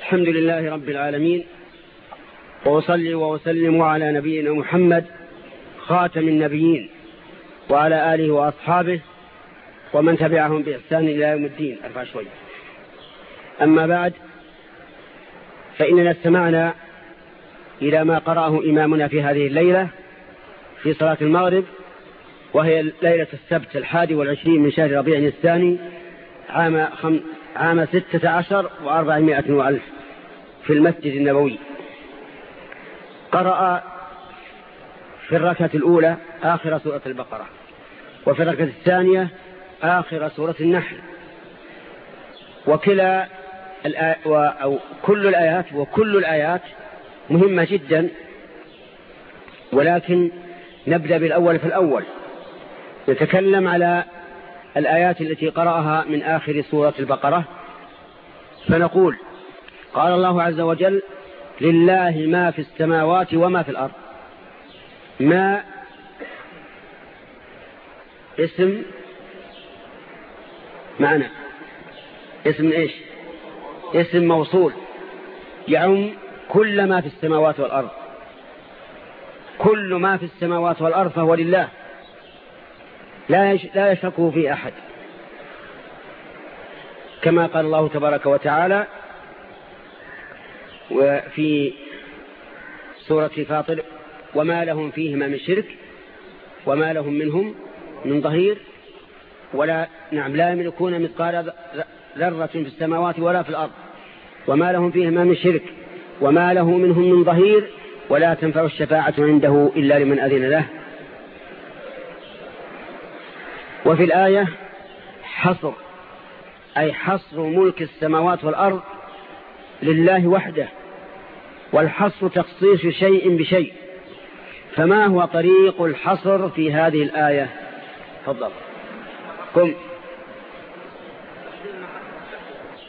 الحمد لله رب العالمين وأصلي وأسلم على نبينا محمد خاتم النبيين وعلى آله وأصحابه ومن تبعهم بإحسان إلى يوم الدين أرفع شوي أما بعد فإننا استمعنا إلى ما قرأه إمامنا في هذه الليلة في صلاة المغرب وهي ليلة السبت الحادي والعشرين من شهر ربيع الثاني عام. عام ستة عشر وأربعمائة وألف في المسجد النبوي. قرأ في الركعة الأولى آخر سورة البقرة وفي الركعة الثانية آخر سورة النحل. وكلا أو كل الآيات وكل الآيات مهمة جدا ولكن نبدأ بالأول في الأول. نتكلم على الآيات التي قرأها من آخر سورة البقرة فنقول قال الله عز وجل لله ما في السماوات وما في الأرض. ما اسم معنى؟ اسم إيش؟ اسم موصول. يعم كل ما في السماوات والأرض. كل ما في السماوات والأرض فهو لله. لا لا يشركه في أحد. كما قال الله تبارك وتعالى وفي سورة فاطر وما لهم فيهما من شرك وما لهم منهم من ظهير ولا نعم لا يملكون مثقال ذرة في السماوات ولا في الأرض وما لهم فيهما من شرك وما له منهم من ظهير ولا تنفع الشفاعة عنده إلا لمن أذن له. وفي الآية حصر أي حصر ملك السماوات والأرض لله وحده والحصر تخصيص شيء بشيء. فما هو طريق الحصر في هذه الآية؟ تفضل. قم.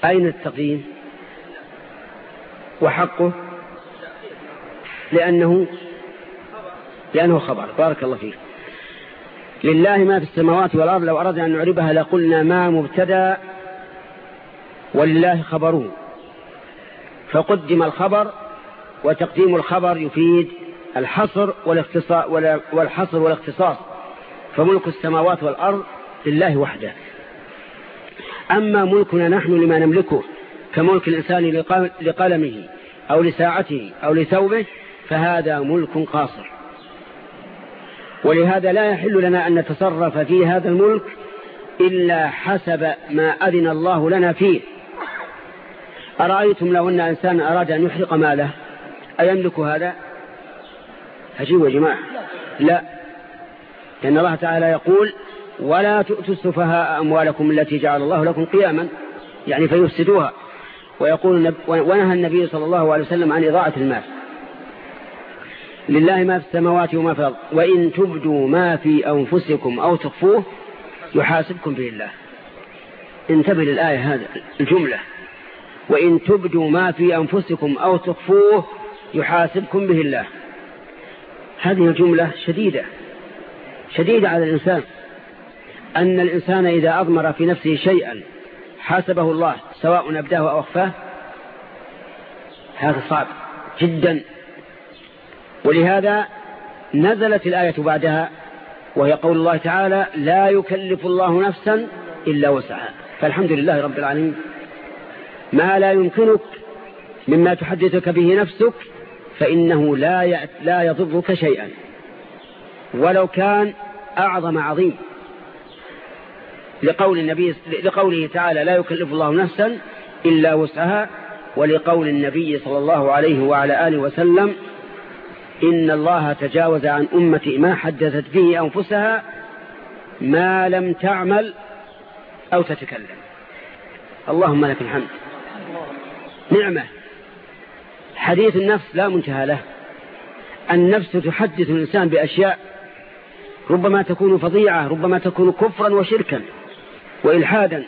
أين التقييم؟ وحقه؟ لأنه لأنه خبر. بارك الله فيك. لله ما في السماوات والأرض لو أردنا أن نعربها لقلنا ما مبتدأ ولله خبره فقدم الخبر وتقديم الخبر يفيد الحصر والحصر والاختصاص. فملك السماوات والأرض لله وحده. أما ملكنا نحن لما نملكه كملك الإنسان لقلمه أو لساعته أو لثوبه فهذا ملك قاصر. ولهذا لا يحل لنا أن نتصرف في هذا الملك إلا حسب ما أذن الله لنا فيه. أرأيتم لو أن إنسان أراد أن يحرق ماله؟ أيملك هذا؟ عجيب يا جماعة. لا. لأن الله تعالى يقول ولا تؤتوا السفهاء أموالكم التي جعل الله لكم قياما. يعني فيفسدوها. ويقول ونهى النبي صلى الله عليه وسلم عن إضاعة المال. لله ما في السماوات وما في الأرض. وإن تبدوا ما في أنفسكم أو تخفوه يحاسبكم به الله. انتبه للآية هذا الجملة. وإن تبدوا ما في أنفسكم أو تخفوه يحاسبكم به الله. هذه الجملة شديدة شديدة على الإنسان. أن الإنسان إذا أضمر في نفسه شيئا حاسبه الله سواء أبداه أو أخفاه هذا صعب جدا. ولهذا نزلت الآية بعدها وهي قول الله تعالى لا يكلف الله نفسا إلا وسعها. فالحمد لله رب العالمين. ما لا يمكنك مما تحدثك به نفسك فإنه لا لا يضرك شيئا. ولو كان أعظم عظيم. لقول النبي لقوله تعالى لا يكلف الله نفسا إلا وسعها ولقول النبي صلى الله عليه وعلى آله وسلم إن الله تجاوز عن أمتي ما حدثت به أنفسها ما لم تعمل أو تتكلم. اللهم لك الحمد. نعمة. حديث النفس لا منتهى له. النفس تحدث الإنسان بأشياء ربما تكون فظيعة ربما تكون كفرا وشركا وإلحادا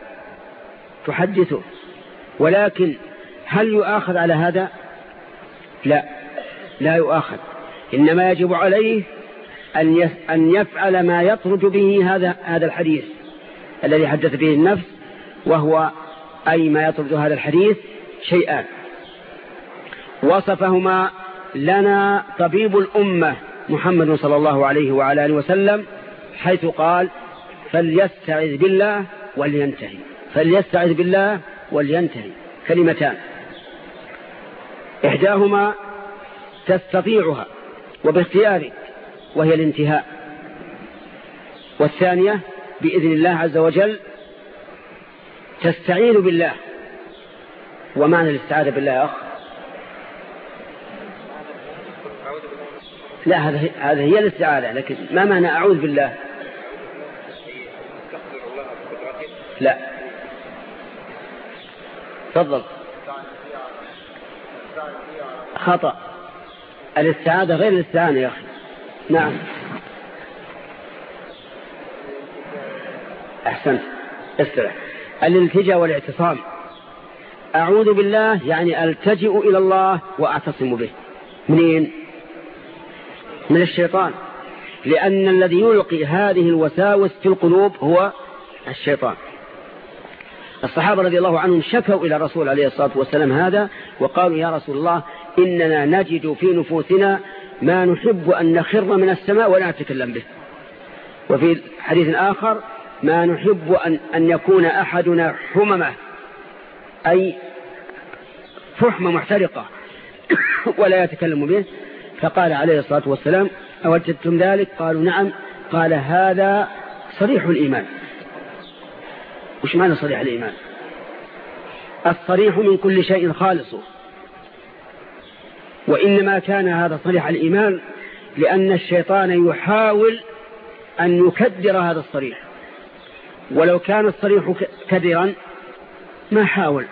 تحدثه ولكن هل يؤاخذ على هذا؟ لا. لا يؤاخذ. إنما يجب عليه أن يفعل ما يطرد به هذا هذا الحديث الذي حدث به النفس وهو أي ما يطرد هذا الحديث شيئان وصفهما لنا طبيب الأمة محمد صلى الله عليه وعلى آله وسلم حيث قال فليستعذ بالله ولينتهي. فليستعذ بالله ولينتهي. كلمتان. إحداهما تستطيعها. وباختيارك وهي الانتهاء. والثانية بإذن الله عز وجل تستعين بالله. ومعنى الاستعاذة بالله يا أخ؟ لا هذا هي الاستعاذة لكن ما معنى أعوذ بالله؟ لا. تفضل. خطأ. الاستعاذة غير الاستعانة يا أخي. نعم. أحسنت. استرح. الالتجاء والاعتصام. أعوذ بالله يعني ألتجئ إلى الله وأعتصم به. منين؟ من الشيطان. لأن الذي يلقي هذه الوساوس في القلوب هو الشيطان. الصحابة رضي الله عنهم شكوا إلى الرسول عليه الصلاة والسلام هذا وقالوا يا رسول الله إننا نجد في نفوسنا ما نحب أن نخر من السماء ولا نتكلم به. وفي حديث آخر ما نحب أن, أن يكون أحدنا حممة أي فحمة محترقة ولا يتكلم به. فقال عليه الصلاة والسلام أوجدتم ذلك؟ قالوا نعم. قال هذا صريح الإيمان. وش معنى صريح الإيمان؟ الصريح من كل شيء خالص وإنما كان هذا صريح الإيمان لأن الشيطان يحاول أن يكدر هذا الصريح. ولو كان الصريح كدرا ما حاول.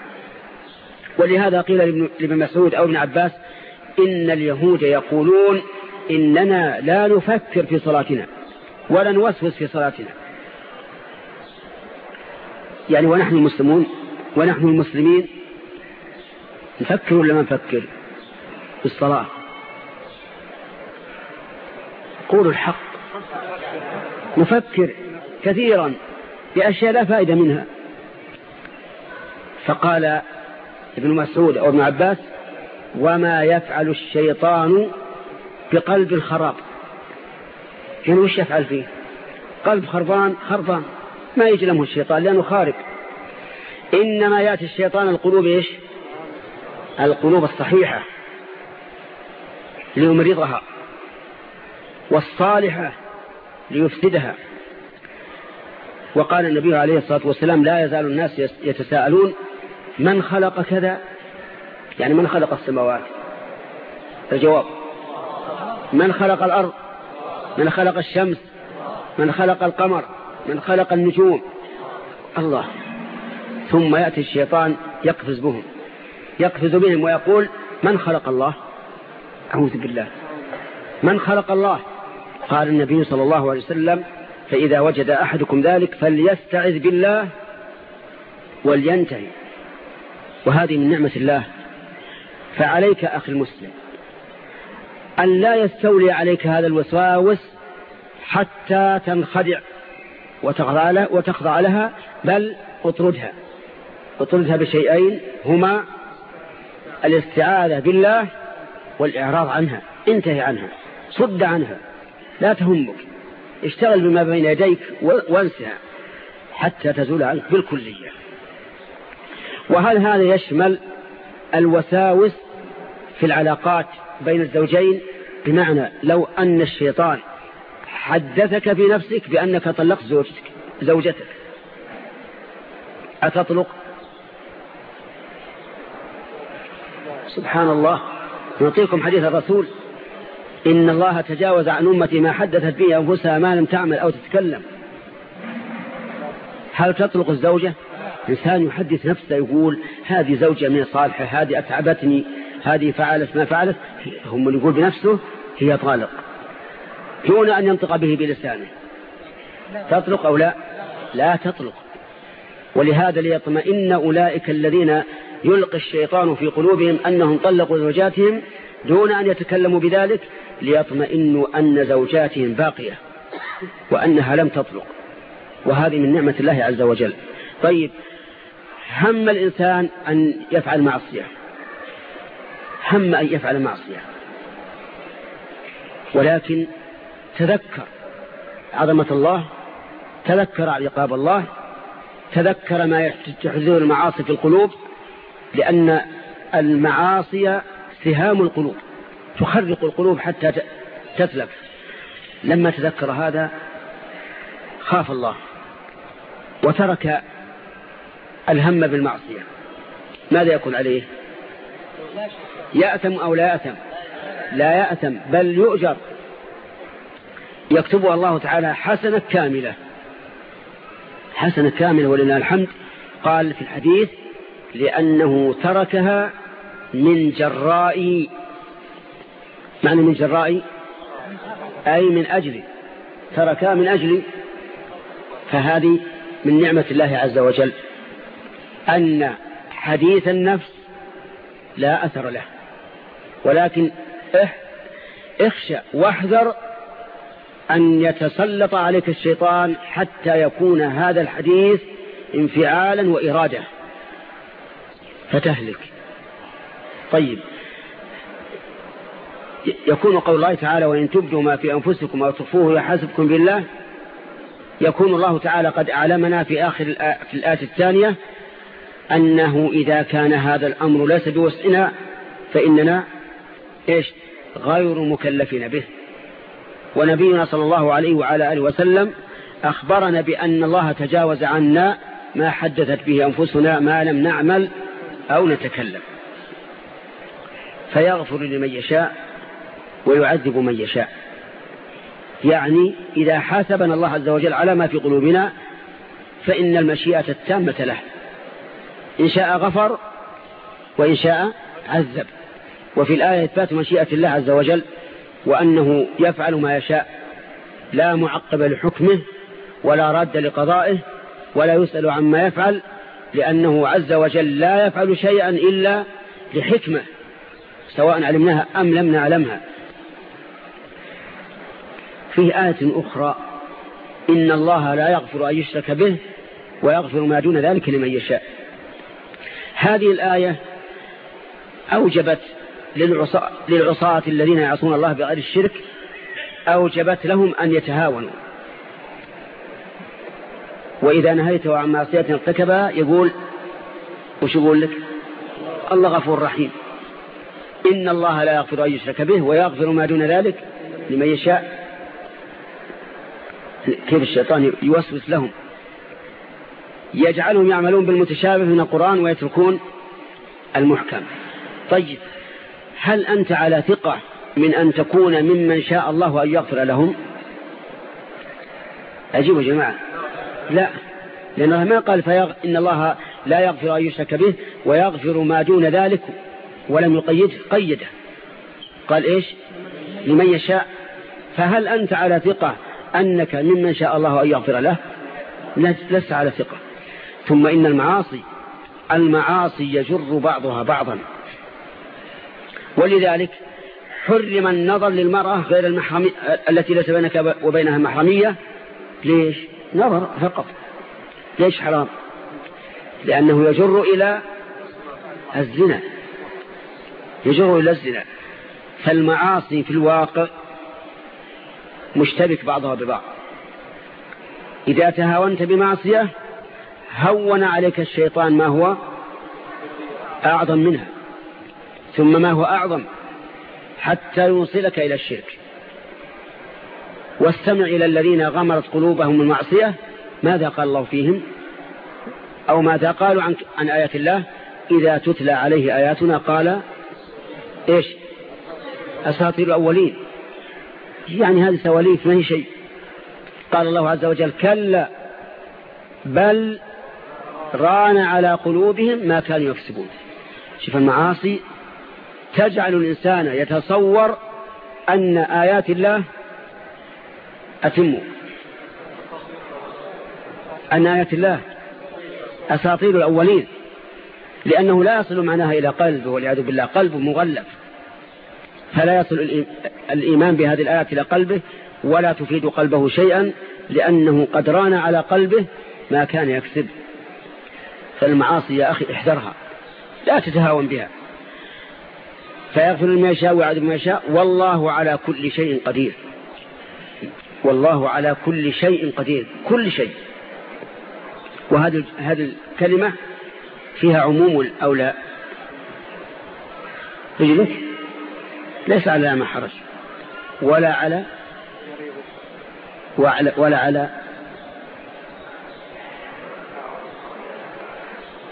ولهذا قيل لابن مسعود أو ابن عباس إن اليهود يقولون إننا لا نفكر في صلاتنا ولا نوسوس في صلاتنا. يعني ونحن المسلمون ونحن المسلمين نفكر ولا ما نفكر؟ في الصلاة. قولوا الحق. نفكر كثيرا بأشياء لا فائدة منها. فقال ابن مسعود أو ابن عباس وما يفعل الشيطان بقلب الخراب يعني وش يفعل فيه؟ قلب خربان خربان. ما يجلمه الشيطان لأنه خارب إنما يأتي الشيطان القلوب إيش؟ القلوب الصحيحة. ليمرضها والصالحة ليفسدها. وقال النبي عليه الصلاة والسلام لا يزال الناس يتساءلون من خلق كذا؟ يعني من خلق السماوات؟ الجواب من خلق الأرض من خلق الشمس من خلق القمر من خلق النجوم. الله. ثم يأتي الشيطان يقفز بهم يقفز بهم ويقول من خلق الله؟ أعوذ بالله. من خلق الله؟ قال النبي صلى الله عليه وسلم فإذا وجد أحدكم ذلك فليستعذ بالله ولينتهي. وهذه من نعمة الله. فعليك أخي المسلم أن لا يستولي عليك هذا الوسواس حتى تنخدع وتخضع لها بل اطردها. اطردها بشيئين هما الاستعاذة بالله والإعراض عنها انتهي عنها صد عنها لا تهمك اشتغل بما بين يديك وانسها حتى تزول عنك بالكلية. وهل هذا يشمل الوساوس في العلاقات بين الزوجين؟ بمعنى لو أن الشيطان حدثك في نفسك بأنك طلقت زوجتك زوجتك. أتطلق؟ سبحان الله. نعطيكم حديث الرسول إن الله تجاوز عن أمتي ما حدثت به أنفسها ما لم تعمل أو تتكلم. هل تطلق الزوجة؟ إنسان يحدث نفسه يقول هذه زوجة من صالحة هذه أتعبتني هذه فعلت ما فعلت. هم من يقول بنفسه هي طالق. دون أن ينطق به بلسانه. تطلق أو لا؟ لا تطلق. ولهذا ليطمئن أولئك الذين يلقي الشيطان في قلوبهم أنهم طلقوا زوجاتهم دون أن يتكلموا بذلك ليطمئنوا أن زوجاتهم باقية وأنها لم تطلق. وهذه من نعمة الله عز وجل. طيب هم الإنسان أن يفعل معصية. هم أن يفعل معصية. ولكن تذكر عظمة الله تذكر عقاب الله تذكر ما تحذر المعاصي في القلوب لأن المعاصي سهام القلوب تخرق القلوب حتى تتلف. لما تذكر هذا خاف الله وترك الهم بالمعصية. ماذا يكون عليه؟ يأتم أو لا يأتم؟ لا يأتم بل يؤجر. يكتبها الله تعالى حسنة كاملة. حسنة كاملة ولله الحمد. قال في الحديث لأنه تركها من جراء معنى من جراء؟ أي من أجل تركها من أجل فهذه من نعمة الله عز وجل أن حديث النفس لا أثر له ولكن اخشى واحذر أن يتسلط عليك الشيطان حتى يكون هذا الحديث انفعالا وإرادة. فتهلك. طيب. يكون قول الله تعالى وإن تبدوا ما في أنفسكم أو تخفوه يحاسبكم بالله يكون الله تعالى قد أعلمنا في آخر في الآية الثانية أنه إذا كان هذا الأمر ليس بوسعنا فإننا إيش؟ غير مكلفين به. ونبينا صلى الله عليه وعلى آله وسلم أخبرنا بأن الله تجاوز عنا ما حدثت به أنفسنا ما لم نعمل أو نتكلم. فيغفر لمن يشاء ويعذب من يشاء. يعني إذا حاسبنا الله عز وجل على ما في قلوبنا فإن المشيئة التامة له. إن شاء غفر وإن شاء عذب. وفي الآية إثبات مشيئة الله عز وجل وأنه يفعل ما يشاء. لا معقب لحكمه ولا راد لقضائه ولا يسأل عما يفعل لأنه عز وجل لا يفعل شيئا إلا لحكمة سواء علمناها أم لم نعلمها. في آية أخرى إن الله لا يغفر أن يشرك به ويغفر ما دون ذلك لمن يشاء. هذه الآية أوجبت للعصاة الذين يعصون الله بغير الشرك أوجبت لهم أن يتهاونوا. وإذا نهيته عن معصية ارتكبها يقول وش يقول لك؟ الله غفور رحيم. إن الله لا يغفر أن يشرك به ويغفر ما دون ذلك لمن يشاء. كيف الشيطان يوسوس لهم؟ يجعلهم يعملون بالمتشابه من القرآن ويتركون المحكم. طيب هل أنت على ثقة من أن تكون ممن شاء الله أن يغفر لهم؟ أجيبوا جماعة. لا. لأن الله ما قال فيغ... إن الله لا يغفر أن يشرك به ويغفر ما دون ذلك ولم يقيده قيده. قال إيش؟ لمن يشاء. فهل أنت على ثقة أنك ممن شاء الله أن يغفر له؟ لست على ثقة. ثم إن المعاصي المعاصي يجر بعضها بعضا. ولذلك حرم النظر للمرأة غير المحرمية التي ليس بينك وبينها محرمية. ليش؟ نظر فقط ليش حرام؟ لأنه يجر إلى الزنا يجر إلى الزنا. فالمعاصي في الواقع مشتبك بعضها ببعض. إذا تهاونت بمعصية هون عليك الشيطان ما هو أعظم منها ثم ما هو أعظم حتى يوصلك إلى الشرك. واستمع إلى الذين غمرت قلوبهم المعصية. ماذا قال الله فيهم؟ أو ماذا قالوا عن, عن آيات الله؟ إذا تتلى عليه آياتنا قال إيش؟ أساطير الأولين. يعني هذه سواليف ما هي شيء. قال الله عز وجل كلا بل ران على قلوبهم ما كانوا يكسبون. شوف المعاصي تجعل الإنسان يتصور أن آيات الله أتم. أن آيات الله. أساطير الأولين. لأنه لا يصل معناها إلى قلبه والعياذ بالله قلبه مغلف فلا يصل الإيمان بهذه الآيات إلى قلبه ولا تفيد قلبه شيئا لأنه قد ران على قلبه ما كان يكسب. فالمعاصي يا أخي احذرها. لا تتهاون بها. فيغفر لما يشاء ويعذب ما يشاء والله على كل شيء قدير. والله على كل شيء قدير كل شيء. وهذه هذه الكلمة فيها عموم أو لا رجلك ليس على ما حرج. ولا على ولا على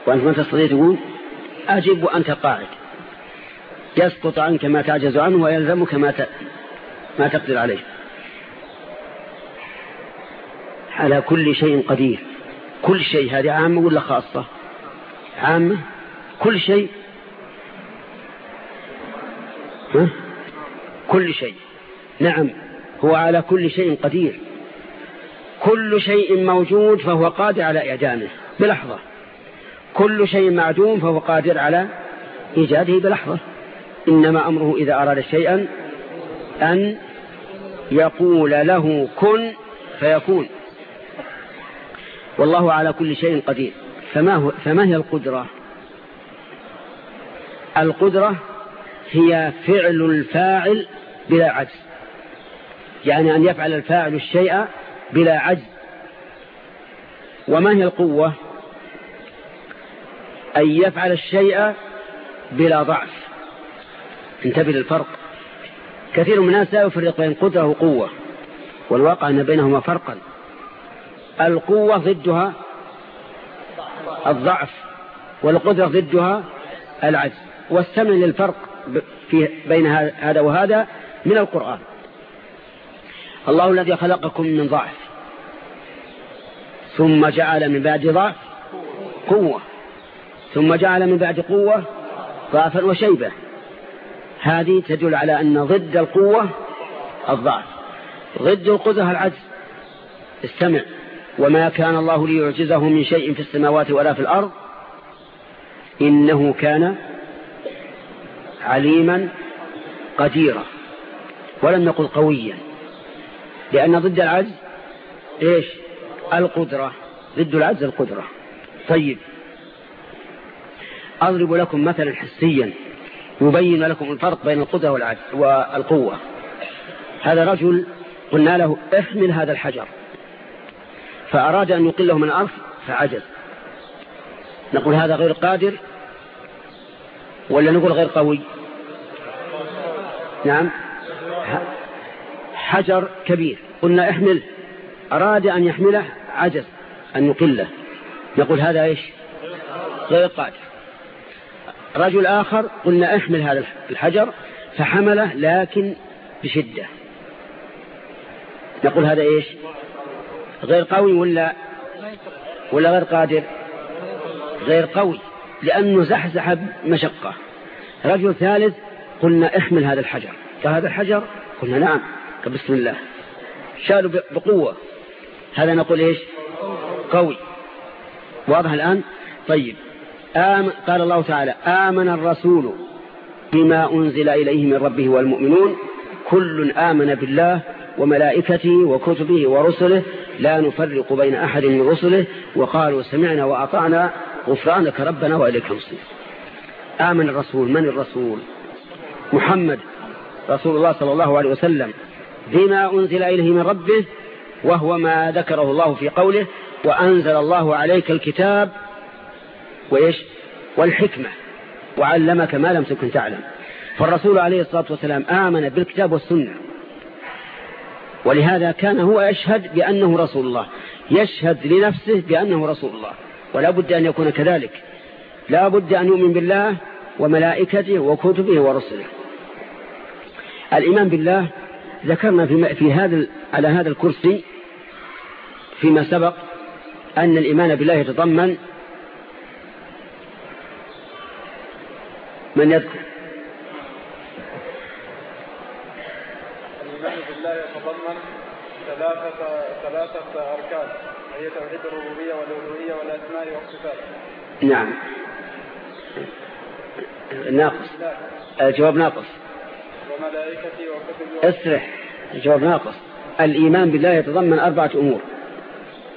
وأنت ما تستطيع تقول؟ أجب وأنت قاعد. يسقط عنك ما تعجز عنه ويلزمك ما ما تقدر عليه. على كل شيء قدير. كل شيء هذه عامة ولا خاصة؟ عامة؟ كل شيء. ها؟ كل شيء. نعم هو على كل شيء قدير. كل شيء موجود فهو قادر على إعدامه بلحظة. كل شيء معدوم فهو قادر على إيجاده بلحظة. إنما أمره إذا أراد شيئا أن يقول له كن فيكون. والله على كل شيء قدير. فما, هو فما هي القدرة؟ القدرة هي فعل الفاعل بلا عجز. يعني أن يفعل الفاعل الشيء بلا عجز. وما هي القوة؟ أن يفعل الشيء بلا ضعف. انتبه للفرق. كثير من الناس لا يفرق بين قدرة وقوة. والواقع أن بينهما فرقا. القوة ضدها الضعف والقدرة ضدها العجز واستمع للفرق في بين هذا وهذا من القرآن. الله الذي خلقكم من ضعف ثم جعل من بعد ضعف قوة. ثم جعل من بعد قوة ضعفا وشيبة. هذه تدل على أن ضد القوة الضعف. ضد القدرة العجز. استمع. وما كان الله ليعجزه من شيء في السماوات ولا في الأرض إنه كان عليما قديرا. ولم نقل قويا. لأن ضد العجز إيش؟ القدرة. ضد العجز القدرة. طيب. أضرب لكم مثلا حسيا. يبين لكم الفرق بين القدرة والعجز والقوة. هذا رجل قلنا له احمل هذا الحجر. فأراد أن يقله من الأرض فعجز. نقول هذا غير قادر ولا نقول غير قوي؟ نعم. حجر كبير. قلنا احمل. أراد أن يحمله عجز أن يقله. نقول هذا إيش؟ غير قادر. رجل آخر قلنا احمل هذا الحجر فحمله لكن بشدة. نقول هذا إيش؟ غير قوي ولا ولا غير قادر؟ غير قوي لأنه زحزح مشقة رجل ثالث قلنا احمل هذا الحجر. فهذا الحجر؟ قلنا نعم. بسم الله. شالوا بقوة. هذا نقول إيش؟ قوي. واضح الآن؟ طيب. آمن قال الله تعالى آمن الرسول بما أنزل إليه من ربه والمؤمنون. كل آمن بالله وملائكته وكتبه ورسله لا نفرق بين أحد من رسله وقالوا سمعنا وأطعنا غفرانك ربنا وإليك المصير. آمن الرسول من الرسول؟ محمد رسول الله صلى الله عليه وسلم. بما أنزل إليه من ربه وهو ما ذكره الله في قوله وأنزل الله عليك الكتاب وإيش؟ والحكمة. وعلمك ما لم تكن تعلم. فالرسول عليه الصلاة والسلام آمن بالكتاب والسنة. ولهذا كان هو يشهد بأنه رسول الله يشهد لنفسه بأنه رسول الله ولا بد أن يكون كذلك. لا بد أن يؤمن بالله وملائكته وكتبه ورسله. الإيمان بالله ذكرنا في, في هذا على هذا الكرسي فيما سبق أن الإيمان بالله يتضمن من يذكر الإيمان بالله يتضمن ثلاثة ثلاثة أركان وهي توحيد الربوبية والألوهية والأسماء والصفات. نعم. ناقص. الجواب ناقص. وملائكته وكتبه اسرح الجواب ناقص الإيمان بالله يتضمن أربعة أمور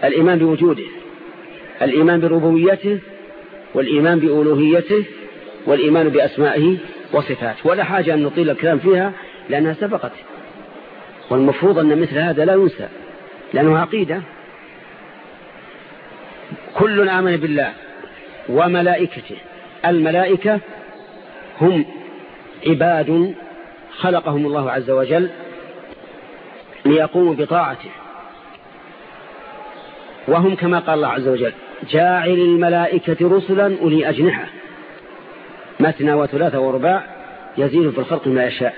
الإيمان بوجوده الإيمان بربوبيته والإيمان بألوهيته والإيمان بأسمائه وصفات ولا حاجة أن نطيل الكلام فيها لأنها سبقت والمفروض أن مثل هذا لا ينسى لأنه عقيدة كل آمن بالله وملائكته. الملائكة هم عباد خلقهم الله عز وجل ليقوموا بطاعته. وهم كما قال الله عز وجل جاعل الملائكة رسلا أولي أجنحة. مثنى وثلاثة ورباع يزيد في الخلق ما يشاء.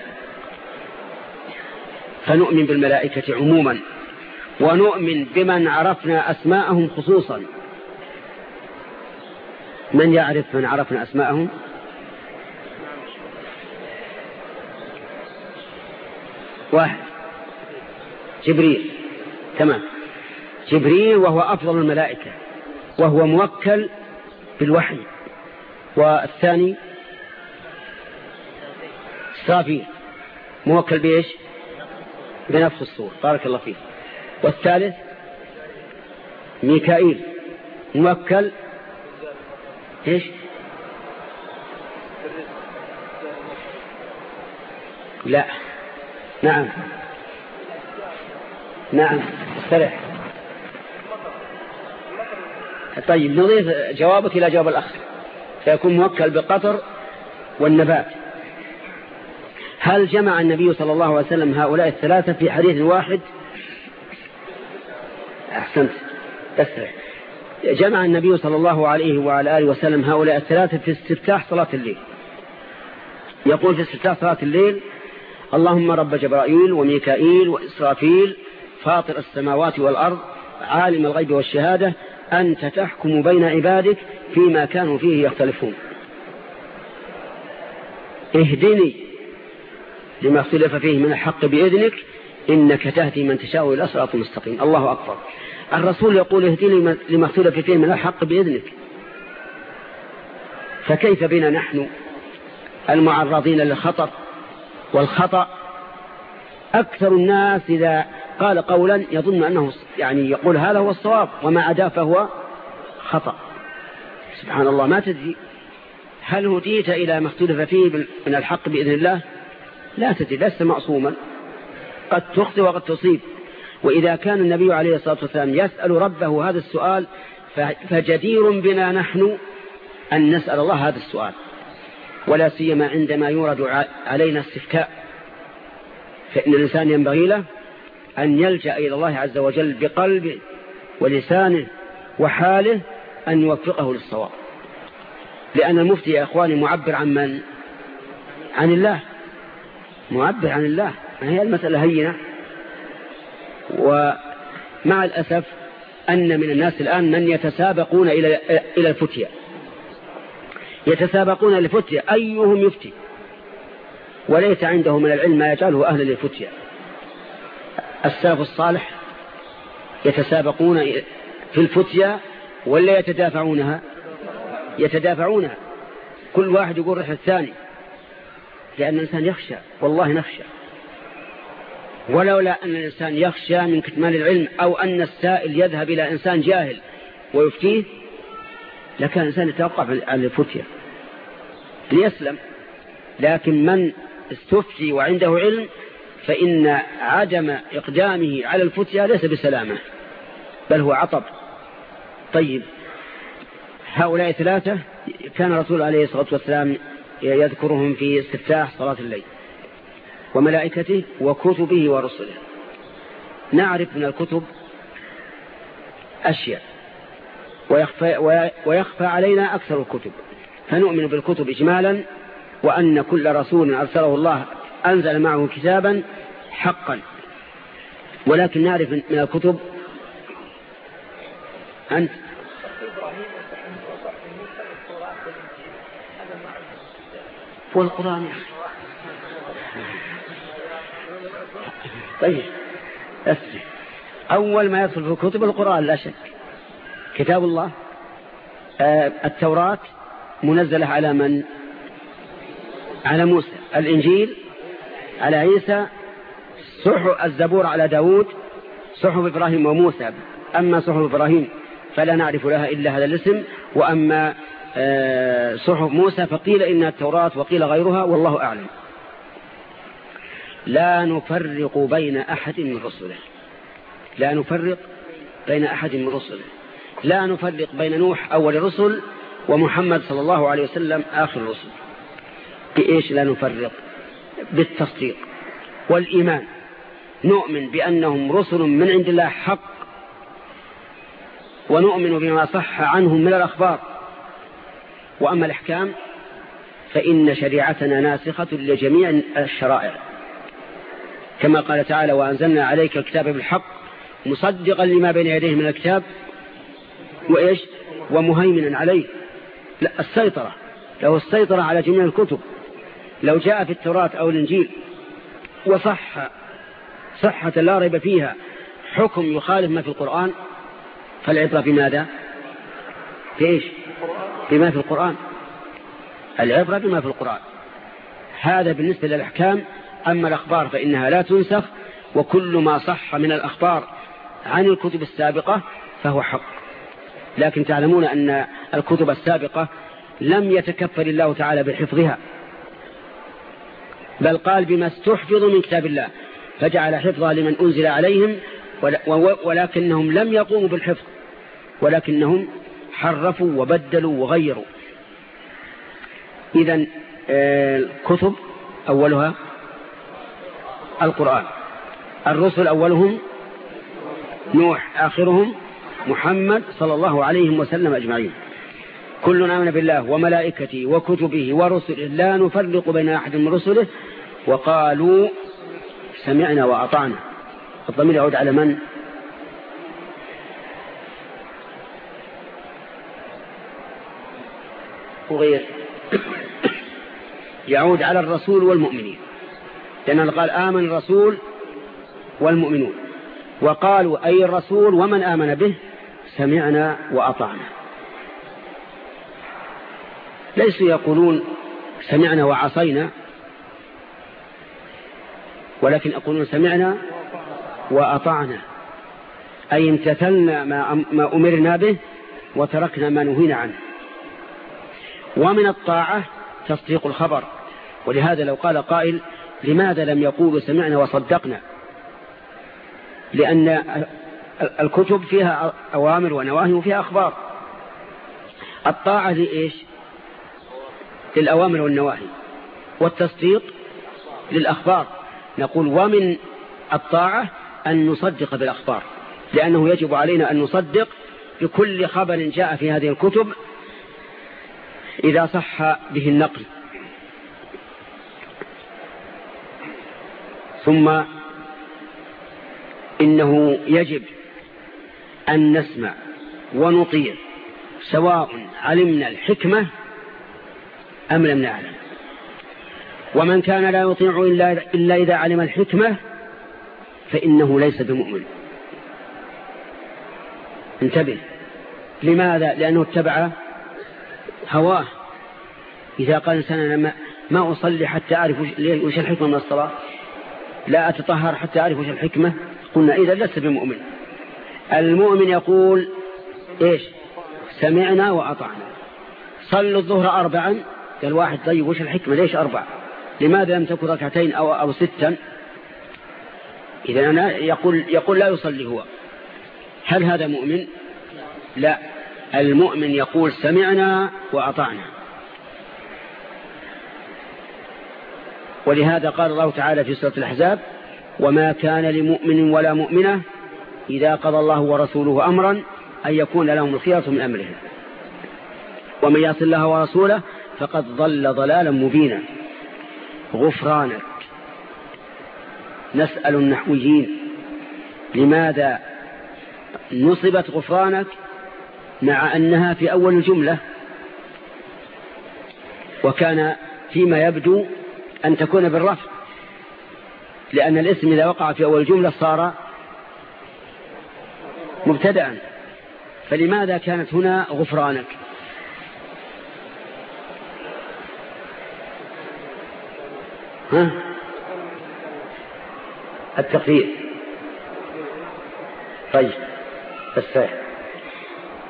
فنؤمن بالملائكة عموما ونؤمن بمن عرفنا أسماءهم خصوصا. من يعرف من عرفنا أسماءهم؟ واحد. جبريل. تمام. جبريل وهو أفضل الملائكة وهو موكل بالوحي. والثاني؟ صافي. موكل بإيش؟ بنفس الصور. بارك الله فيه والثالث؟ ميكائيل. موكل إيش؟ لا. نعم. نعم. استرح طيب نضيف جوابك إلى جواب الأخ. فيكون موكل بالقطر والنبات. هل جمع النبي صلى الله عليه وسلم هؤلاء الثلاثة في حديث واحد؟ أحسنت. تسرع جمع النبي صلى الله عليه وعلى آله وسلم هؤلاء الثلاثة في استفتاح صلاة الليل. يقول في استفتاح صلاة الليل اللهم رب جبرائيل وميكائيل وإسرافيل فاطر السماوات والأرض عالم الغيب والشهادة أنت تحكم بين عبادك فيما كانوا فيه يختلفون. اهدني لما اختلف فيه من الحق بإذنك إنك تهدي من تشاء إلى صراط مستقيم. الله أكبر. الرسول يقول اهدني لما اختلف فيه من الحق بإذنك. فكيف بنا نحن المعرضين للخطر؟ والخطأ أكثر الناس إذا قال قولا يظن أنه يعني يقول هذا هو الصواب وما عدا فهو خطأ. سبحان الله ما تدري. هل هديت إلى ما اختلف فيه من الحق بإذن الله؟ لا تدري لست معصوما. قد تخطئ وقد تصيب. وإذا كان النبي عليه الصلاة والسلام يسأل ربه هذا السؤال فجدير بنا نحن أن نسأل الله هذا السؤال. ولا سيما عندما يورد علينا استفتاء. فإن الإنسان ينبغي له أن يلجأ إلى الله عز وجل بقلبه ولسانه وحاله أن يوفقه للصواب. لأن المفتي يا أخواني معبر عن من؟ عن الله. معبر عن الله. ما هي المسألة هينة؟ ومع الأسف أن من الناس الآن من يتسابقون إلى إلى الفتية. يتسابقون للفتية أيهم يفتي؟ وليس عنده من العلم ما يجعله أهلا للفتية. السلف الصالح يتسابقون في الفتية ولا يتدافعونها؟ يتدافعونها. كل واحد يقول رح الثاني لأن الإنسان يخشى. والله نخشى. ولولا أن الإنسان يخشى من كتمان العلم أو أن السائل يذهب إلى إنسان جاهل ويفتيه لكان الإنسان يتوقف عن الفتية. ليسلم. لكن من استفتي وعنده علم فإن عدم إقدامه على الفتية ليس بسلامة بل هو عطب. طيب هؤلاء ثلاثة كان رسول عليه الصلاة والسلام يذكرهم في استفتاح صلاة الليل. وملائكته وكتبه ورسله. نعرف من الكتب أشياء ويخفى, ويخفى علينا أكثر الكتب. فنؤمن بالكتب إجمالا وأن كل رسول أرسله الله أنزل معه كتابا حقا. ولكن نعرف من الكتب أنت. والقرآن يا أخي. طيب. أسرع أول ما يدخل في كتب القرآن لا شك. كتاب الله. آه التوراة منزلة على من؟ على موسى. الإنجيل على عيسى. صحف الزبور على داود صحف إبراهيم وموسى. أما صحف إبراهيم فلا نعرف لها إلا هذا الاسم. وأما آه، صحف موسى فقيل إنها التوراة وقيل غيرها والله أعلم. لا نفرق بين أحد من رسله. لا نفرق بين أحد من رسله. لا نفرق بين نوح أول الرسل ومحمد صلى الله عليه وسلم آخر الرسل بإيش لا نفرق؟ بالتصديق والإيمان. نؤمن بأنهم رسل من عند الله حق ونؤمن بما صح عنهم من الأخبار. وأما الأحكام فإن شريعتنا ناسخة لجميع الشرائع. كما قال تعالى وأنزلنا عليك الكتاب بالحق مصدقا لما بين يديه من الكتاب وإيش؟ ومهيمنا عليه. لا السيطرة له السيطرة على جميع الكتب لو جاء في التوراة أو الإنجيل وصح صحة لا ريب فيها حكم يخالف ما في القرآن فالعبرة بماذا في إيش؟ بما في القرآن. العبرة بما في القرآن. هذا بالنسبة للأحكام أما الأخبار فإنها لا تنسخ وكل ما صح من الأخبار عن الكتب السابقة فهو حق. لكن تعلمون أن الكتب السابقة لم يتكفل الله تعالى بحفظها بل قال بما استحفظوا من كتاب الله فجعل حفظها لمن أنزل عليهم ولكنهم لم يقوموا بالحفظ ولكنهم حرفوا وبدلوا وغيروا. إذا آه، الكتب أولها القرآن. الرسل أولهم نوح آخرهم محمد صلى الله عليه وسلم أجمعين. كلنا آمن بالله وملائكته وكتبه ورسله لا نفرق بين أحد من رسله. وقالوا سمعنا وأطعنا. الضمير يعود على من؟ وغير يعود على الرسول والمؤمنين. لأنه قال آمن الرسول والمؤمنون. وقالوا أي الرسول ومن آمن به سمعنا وأطعنا. ليسوا يقولون سمعنا وعصينا ولكن يقولون سمعنا وأطعنا. أي امتثلنا ما أمرنا به وتركنا ما نهينا عنه. ومن الطاعة تصديق الخبر. ولهذا لو قال قائل لماذا لم يقولوا سمعنا وصدقنا؟ لأن الكتب فيها أوامر ونواهي وفيها أخبار. الطاعة لإيش للأوامر والنواهي. والتصديق للأخبار. نقول ومن الطاعة أن نصدق بالأخبار. لأنه يجب علينا أن نصدق بكل خبر جاء في هذه الكتب إذا صح به النقل. ثم إنه يجب أن نسمع ونطيع سواء علمنا الحكمة أم لم نعلم. ومن كان لا يطيع إلا, إذا علم الحكمة فإنه ليس بمؤمن. انتبه. لماذا؟ لأنه اتبع هواه. إذا قال إنسان أنا ما, ما أصلي حتى أعرف وش الحكمة من الصلاة؟ لا أتطهر حتى أعرف وش الحكمة. قلنا إذا لست بمؤمن. المؤمن يقول إيش؟ سمعنا وأطعنا. صلوا الظهر أربعا. قال واحد طيب وش الحكمة؟ ليش أربع لماذا لم تكن ركعتين أو, أو ستا؟ إذا أنا يقول, يقول لا يصلي هو. هل هذا مؤمن؟ لا. المؤمن يقول سمعنا وأطعنا. ولهذا قال الله تعالى في سورة الأحزاب وما كان لمؤمن ولا مؤمنة إذا قضى الله ورسوله أمرا أن يكون لهم الخيرة من أمرهم. ومن يعص الله ورسوله فقد ضل ضلالا مبينا. غفرانك. نسأل النحويين لماذا نصبت غفرانك مع أنها في أول الجملة وكان فيما يبدو أن تكون بالرفع لأن الاسم إذا وقع في أول الجملة صار مبتدأ. فلماذا كانت هنا غفرانك؟ ها؟ التقدير. طيب بس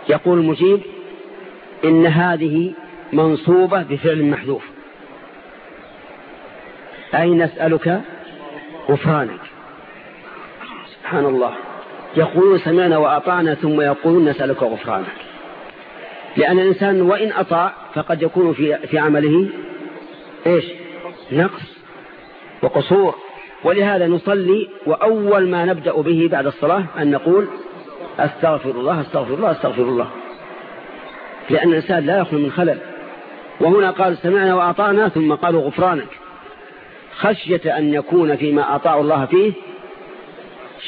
يقول المجيب إن هذه منصوبة بفعل محذوف. أي نسألك غفرانك. سبحان الله يقولون سمعنا وأطعنا ثم يقولون نسألك غفرانك. لأن الإنسان وإن أطاع فقد يكون في, في عمله إيش؟ نقص وقصور. ولهذا نصلي وأول ما نبدأ به بعد الصلاة أن نقول أستغفر الله أستغفر الله أستغفر الله. لأن الإنسان لا يخلو من خلل. وهنا قال سمعنا وأطعنا ثم قالوا غفرانك. خشية أن يكون فيما أطاعوا الله فيه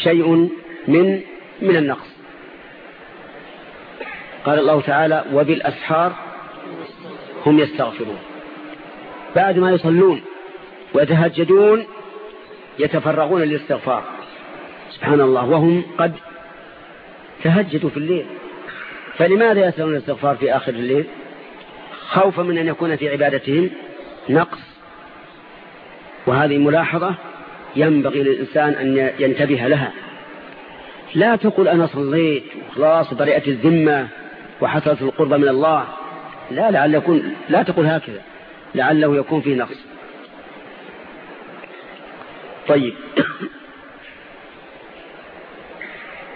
شيء من من النقص. قال الله تعالى وبالأسحار هم يستغفرون. بعد ما يصلون ويتهجدون يتفرغون للاستغفار. سبحان الله وهم قد تهجدوا في الليل. فلماذا يسألون الاستغفار في آخر الليل؟ خوفا من أن يكون في عبادتهم نقص. وهذه ملاحظة ينبغي للإنسان أن ينتبه لها. لا تقول أنا صليت وخلاص برئت الذمة وحصلت القربة من الله. لا لعل يكون لا تقول هكذا. لعله يكون فيه نقص. طيب.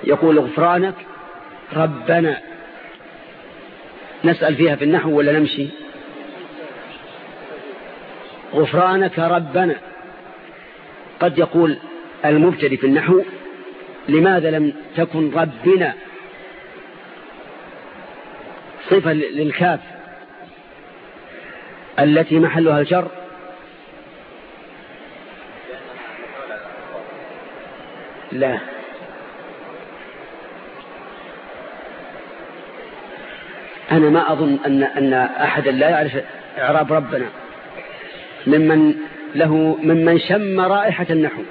يقول غفرانك ربنا نسأل فيها في النحو ولا نمشي؟ غفرانك ربنا. قد يقول المبتدي في النحو لماذا لم تكن ربنا؟ صفة للكاف التي محلها الجر. لا. أنا ما أظن أن, أن أحدا لا يعرف إعراب ربنا. ممن له ممن شم رائحة النحو.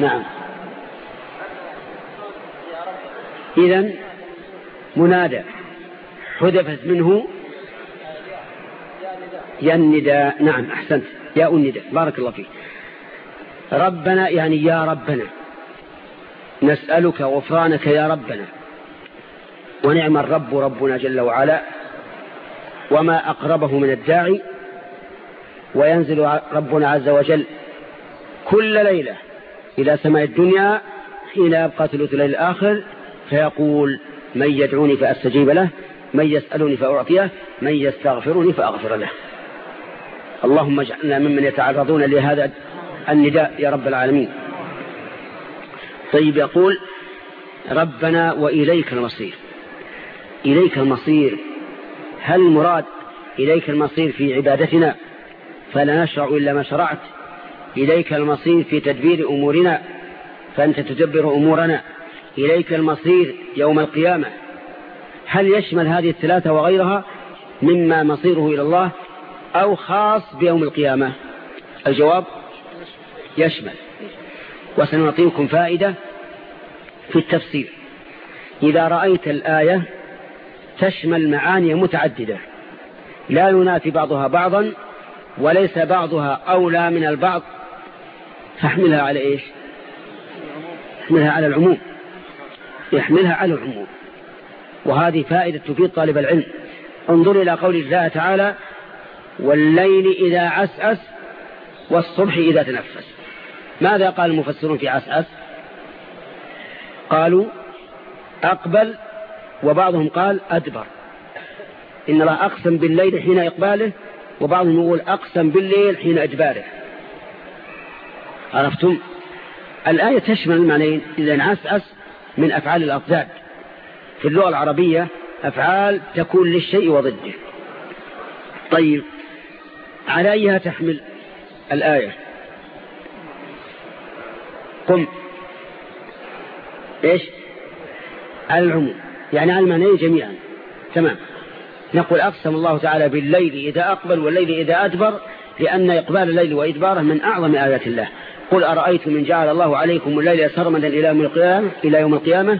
نعم. إذا منادى. حذفت منه يا النداء. نعم أحسنت. يا النداء. بارك الله فيك. ربنا يعني يا ربنا. نسألك غفرانك يا ربنا. ونعم الرب ربنا جل وعلا. وما أقربه من الداعي وينزل ربنا عز وجل كل ليلة إلى سماء الدنيا حين يبقى ثلث الليل الآخر فيقول من يدعوني فأستجيب له من يسألني فأعطيه من يستغفرني فأغفر له. اللهم اجعلنا ممن يتعرضون لهذا النداء يا رب العالمين. طيب يقول ربنا وإليك المصير. إليك المصير. هل المراد إليك المصير في عبادتنا؟ فلا نشرع إلا ما شرعت. إليك المصير في تدبير أمورنا فأنت تدبر أمورنا. إليك المصير يوم القيامة. هل يشمل هذه الثلاثة وغيرها مما مصيره إلى الله أو خاص بيوم القيامة؟ الجواب يشمل. وسنعطيكم فائدة في التفسير. إذا رأيت الآية تشمل معاني متعددة لا ينافي بعضها بعضا وليس بعضها أولى من البعض فاحملها على إيش؟ احملها على العموم. يحملها على العموم. وهذه فائدة تفيد طالب العلم. انظر إلى قول الله تعالى والليل إذا عسعس والصبح إذا تنفس. ماذا قال المفسرون في عسعس؟ قالوا أقبل. وبعضهم قال أدبر. إن الله أقسم بالليل حين إقباله وبعضهم يقول أقسم بالليل حين إدباره عرفتم؟ الآية تشمل المعنيين إذا عسعس من أفعال الأضداد. في اللغة العربية أفعال تكون للشيء وضده. طيب على أيها تحمل الآية؟ قم. إيش؟ على العموم. يعني على المعنيين جميعا. تمام. نقول أقسم الله تعالى بالليل إذا أقبل والليل إذا أدبر لأن إقبال الليل وإدباره من أعظم آيات الله. قل أرأيتم من جعل الله عليكم الليل سرمدا إلى يوم القيامة إلى يوم القيامة؟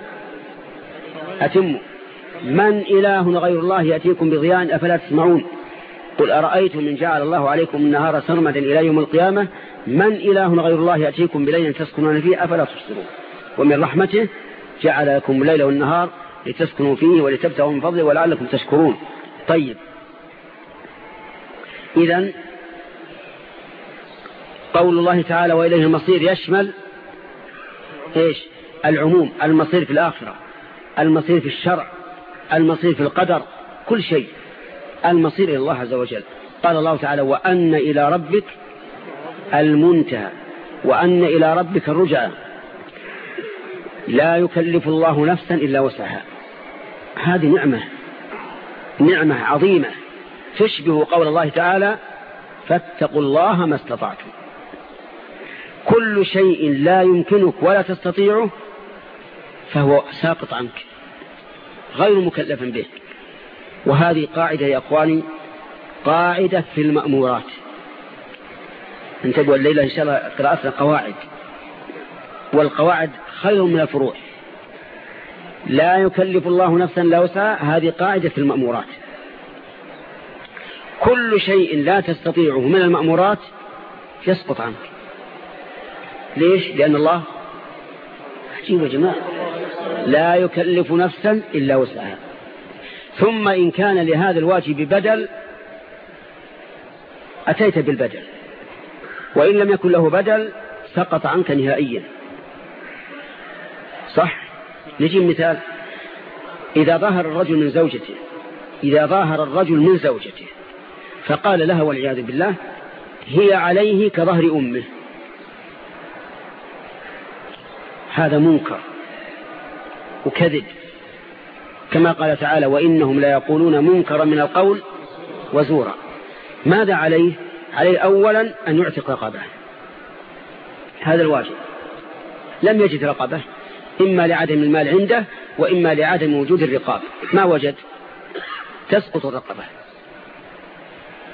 أتموا من إله غير الله يأتيكم بضياء أفلا تسمعون. قل أرأيتم من جعل الله عليكم النهار سرمدا إلى يوم القيامة؟ من إله غير الله يأتيكم بليل تسكنون فيه أفلا تبصرون. ومن رحمته جعل لكم الليل والنهار لتسكنوا فيه ولتبتغوا من فضله ولعلكم تشكرون. طيب. إذا قول الله تعالى وإليه المصير يشمل إيش؟ العموم المصير في الآخرة المصير في الشرع المصير في القدر كل شيء. المصير إلى الله عز وجل. قال الله تعالى وأن إلى ربك المنتهى وأن إلى ربك الرجعة لا يكلف الله نفسا إلا وسعها. هذه نعمة. نعمة عظيمة تشبه قول الله تعالى فاتقوا الله ما استطعتم. كل شيء لا يمكنك ولا تستطيعه فهو ساقط عنك غير مكلف به. وهذه قاعدة يا أخواني قاعدة في المأمورات. انتبهوا الليلة إن شاء الله قراءتنا قواعد والقواعد خير من الفروع. لا يكلف الله نفسا لا وسعها هذه قاعدة المأمورات. كل شيء لا تستطيعه من المأمورات يسقط عنك. ليش؟ لأن الله عجيب يا جماعة. لا يكلف نفسا إلا وسعها. ثم إن كان لهذا الواجب بدل أتيت بالبدل. وإن لم يكن له بدل سقط عنك نهائيا. نجي مثال. إذا ظهر الرجل من زوجته إذا ظاهر الرجل من زوجته فقال لها والعياذ بالله هي عليه كظهر أمه. هذا منكر وكذب. كما قال تعالى وإنهم لا يقولون منكرا من القول وزورا. ماذا عليه؟ عليه أولا أن يعتق رقبه. هذا الواجب. لم يجد رقبه. إما لعدم المال عنده وإما لعدم وجود الرقاب. ما وجد؟ تسقط الرقبة.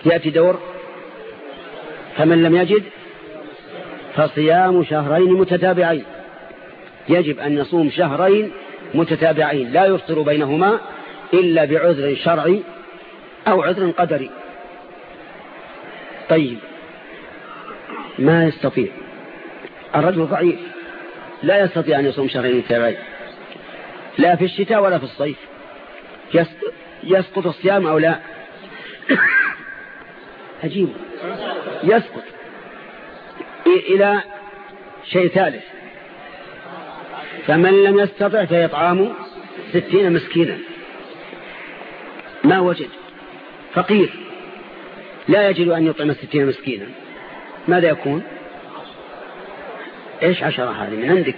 يأتي دور فمن لم يجد فصيام شهرين متتابعين. يجب أن يصوم شهرين متتابعين لا يفطر بينهما إلا بعذر شرعي أو عذر قدري. طيب ما يستطيع؟ الرجل ضعيف. لا يستطيع أن يصوم شهرين متتابعين لا في الشتاء ولا في الصيف. يسقط الصيام أو لا؟ عجيب. يسقط. إلى شيء ثالث. فمن لم يستطع فيطعام ستين مسكينا. ما وجد. فقير. لا يجد أن يطعم ستين مسكينا. ماذا يكون؟ إيش عشرة هذه من عندك؟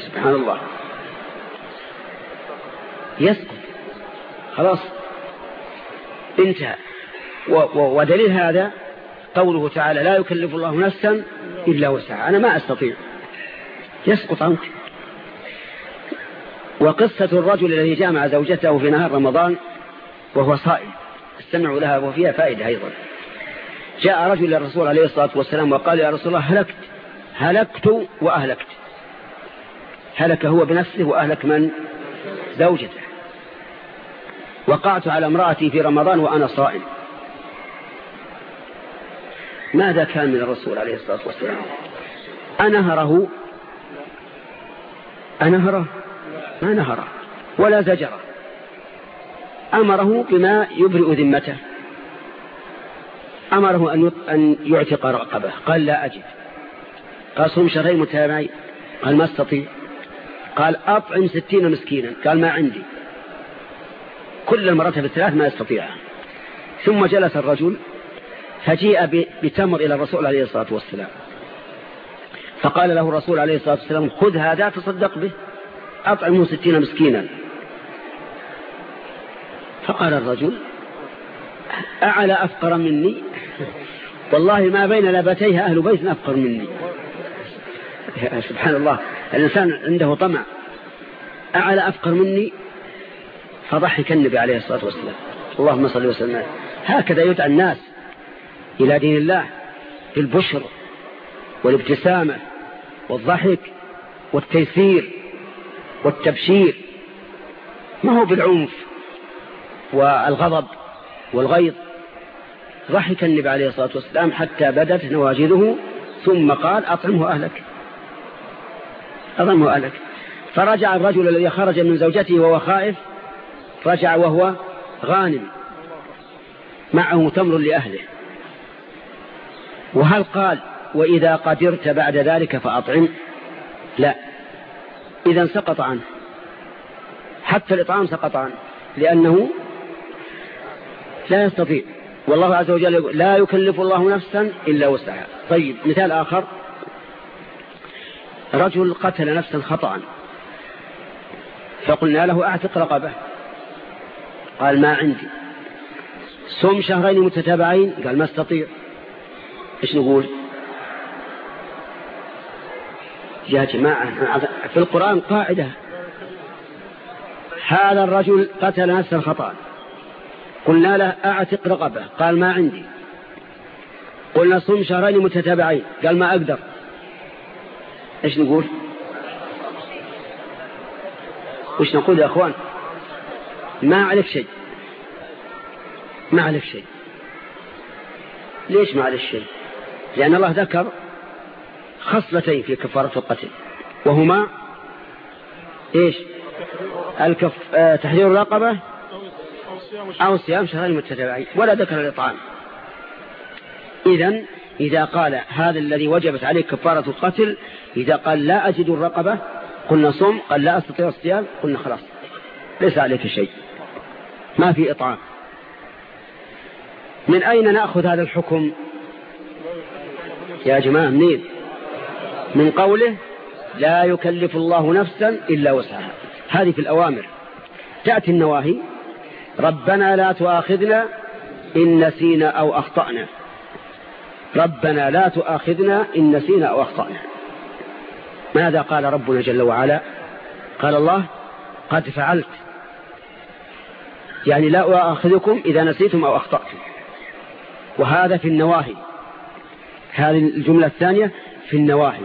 سبحان الله. يسقط. خلاص. انتهى. ودليل هذا قوله تعالى لا يكلف الله نفسا إلا وسعها. أنا ما أستطيع. يسقط عنك. وقصة الرجل الذي جامع زوجته في نهار رمضان وهو صائم. استمعوا لها وفيها فائدة أيضا. جاء رجل للرسول عليه الصلاة والسلام وقال يا رسول الله هلكت. هلكت وأهلكت. هلك هو بنفسه وأهلك من؟ زوجته. وقعت على امرأتي في رمضان وأنا صائم. ماذا كان من الرسول عليه الصلاة والسلام؟ أنهره؟ أنهره؟ ما نهره. ولا زجره. أمره بما يبرئ ذمته. أمره أن يعتق رقبة. قال لا أجد. قال صوم شهرين متابعين قال ما أستطيع. قال أطعم ستين مسكينا. قال ما عندي. كل المراتب الثلاث ما يستطيع ثم جلس الرجل فجيء بتمر إلى الرسول عليه الصلاة والسلام. فقال له الرسول عليه الصلاة والسلام خذ هذا تصدق به. أطعمه ستين مسكينا. فقال الرجل أعلى أفقر مني؟ والله ما بين لبتيها أهل بيت أفقر مني. سبحان الله. الإنسان عنده طمع. أعلى أفقر مني فضحك النبي عليه الصلاة والسلام. اللهم صل وسلم. هكذا يدعى الناس إلى دين الله بالبشر والابتسامة والضحك والتيسير والتبشير. ما هو بالعنف والغضب والغيظ. ضحك النبي عليه الصلاة والسلام حتى بدت نواجذه ثم قال أطعمه أهلك. أطعمه أهلك فرجع الرجل الذي خرج من زوجته وهو خائف رجع وهو غانم. معه تمر لأهله. وهل قال وإذا قدرت بعد ذلك فأطعم لا. إذا سقط عنه. حتى الإطعام سقط عنه. لأنه لا يستطيع. والله عز وجل لا يكلف الله نفسا إلا وسعها. طيب مثال آخر. رجل قتل نفسا خطأ. فقلنا له أعتق رقبة. قال ما عندي. صم شهرين متتابعين؟ قال ما أستطيع. إيش نقول؟ يا جماعة في القرآن قاعدة. هذا الرجل قتل نفسا خطأ. قلنا له أعتق رقبة. قال ما عندي. قلنا صم شهرين متتابعين. قال ما أقدر. إيش نقول؟ وش نقول يا أخوان؟ ما عليك شيء. ما عليك شيء. ليش ما عليك شيء؟ لأن الله ذكر خصلتين في كفارة القتل وهما إيش؟ الكف... آه تحرير الرقبة أو صيام شهرين متتابعين ولا ذكر الإطعام. إذا إذا قال هذا الذي وجبت عليه كفارة القتل إذا قال لا أجد الرقبة قلنا صم قال لا أستطيع الصيام قلنا خلاص ليس عليك شيء ما في إطعام. من أين نأخذ هذا الحكم؟ يا جماعة منين؟ من قوله لا يكلف الله نفسا إلا وسعها. هذه في الأوامر. تأتي النواهي. ربنا لا تؤاخذنا إن نسينا أو أخطأنا. ربنا لا تؤاخذنا إن نسينا أو أخطأنا. ماذا قال ربنا جل وعلا؟ قال الله قد فعلت. يعني لا أؤاخذكم إذا نسيتم أو أخطأتم. وهذا في النواهي. هذه الجملة الثانية في النواهي.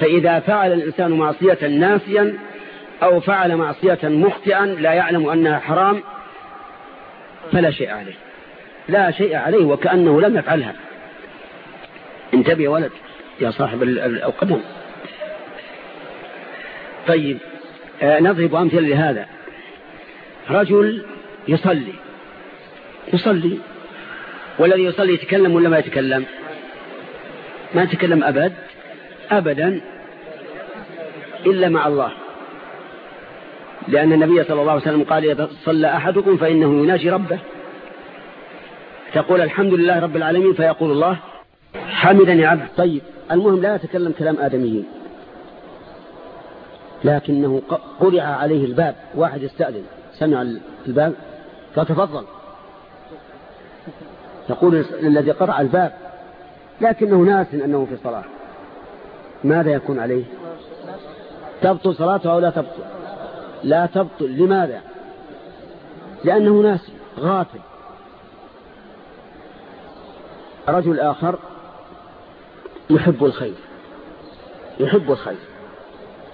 فإذا فعل الإنسان معصية ناسيا أو فعل معصية مخطئا لا يعلم أنها حرام فلا شيء عليه. لا شيء عليه وكأنه لم يفعلها. انتبه يا ولد يا صاحب القدم. طيب آه، نضرب أمثلة لهذا. رجل يصلي. يصلي. والذي يصلي يتكلم ولا ما يتكلم؟ ما يتكلم أبد أبدا إلا مع الله. لأن النبي صلى الله عليه وسلم قال إذا صلى أحدكم فإنه يناجي ربه. تقول الحمد لله رب العالمين فيقول الله حمدني عبد. طيب المهم لا يتكلم كلام آدميين. لكنه قرع عليه الباب. واحد يستأذن. سمع الباب؟ فتفضل يقول الذي قرع الباب. لكنه ناس أنه في صلاة. ماذا يكون عليه؟ تبطل صلاته أو لا تبطل؟ لا تبطل. لماذا؟ لأنه ناس غافل رجل آخر يحب الخير. يحب الخير.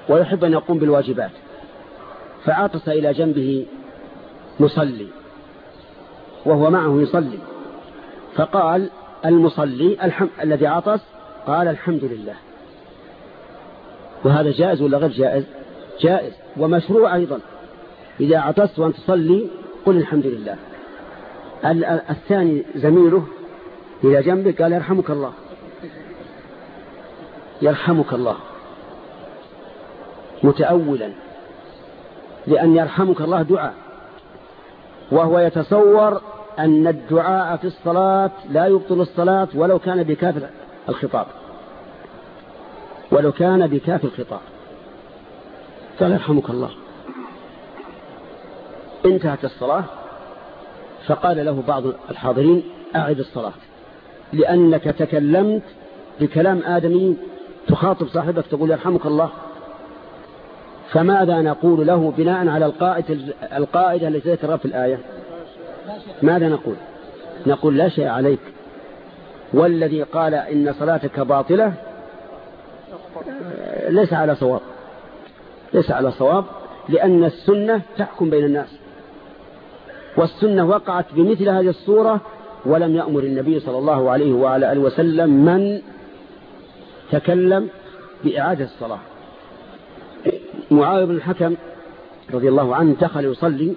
ويحب أن يقوم بالواجبات. فعطس إلى جنبه مصلي. وهو معه يصلي. فقال المصلي الحم... الذي عطس قال الحمد لله. وهذا جائز ولا غير جائز؟ جائز. ومشروع أيضا. إذا عطست وأن تصلي قل الحمد لله. الثاني زميله إلى جنبه قال يرحمك الله. يرحمك الله. متأولا. لأن يرحمك الله دعاء. وهو يتصور أن الدعاء في الصلاة لا يبطل الصلاة ولو كان بكافر الخطاب. ولو كان بكاف الخطاب. قال يرحمك الله. انتهت الصلاة. فقال له بعض الحاضرين أعد الصلاة. لأنك تكلمت بكلام آدمي تخاطب صاحبك تقول يرحمك الله. فماذا نقول له بناء على القاعدة, التي ذكرها في الآية؟ ماذا نقول؟ نقول لا شيء عليك. والذي قال إن صلاتك باطلة ليس على صواب. ليس على صواب لأن السنة تحكم بين الناس. والسنة وقعت بمثل هذه الصورة ولم يأمر النبي صلى الله عليه وعلى آله وسلم من تكلم بإعادة الصلاة. معاوية بن الحكم رضي الله عنه دخل يصلي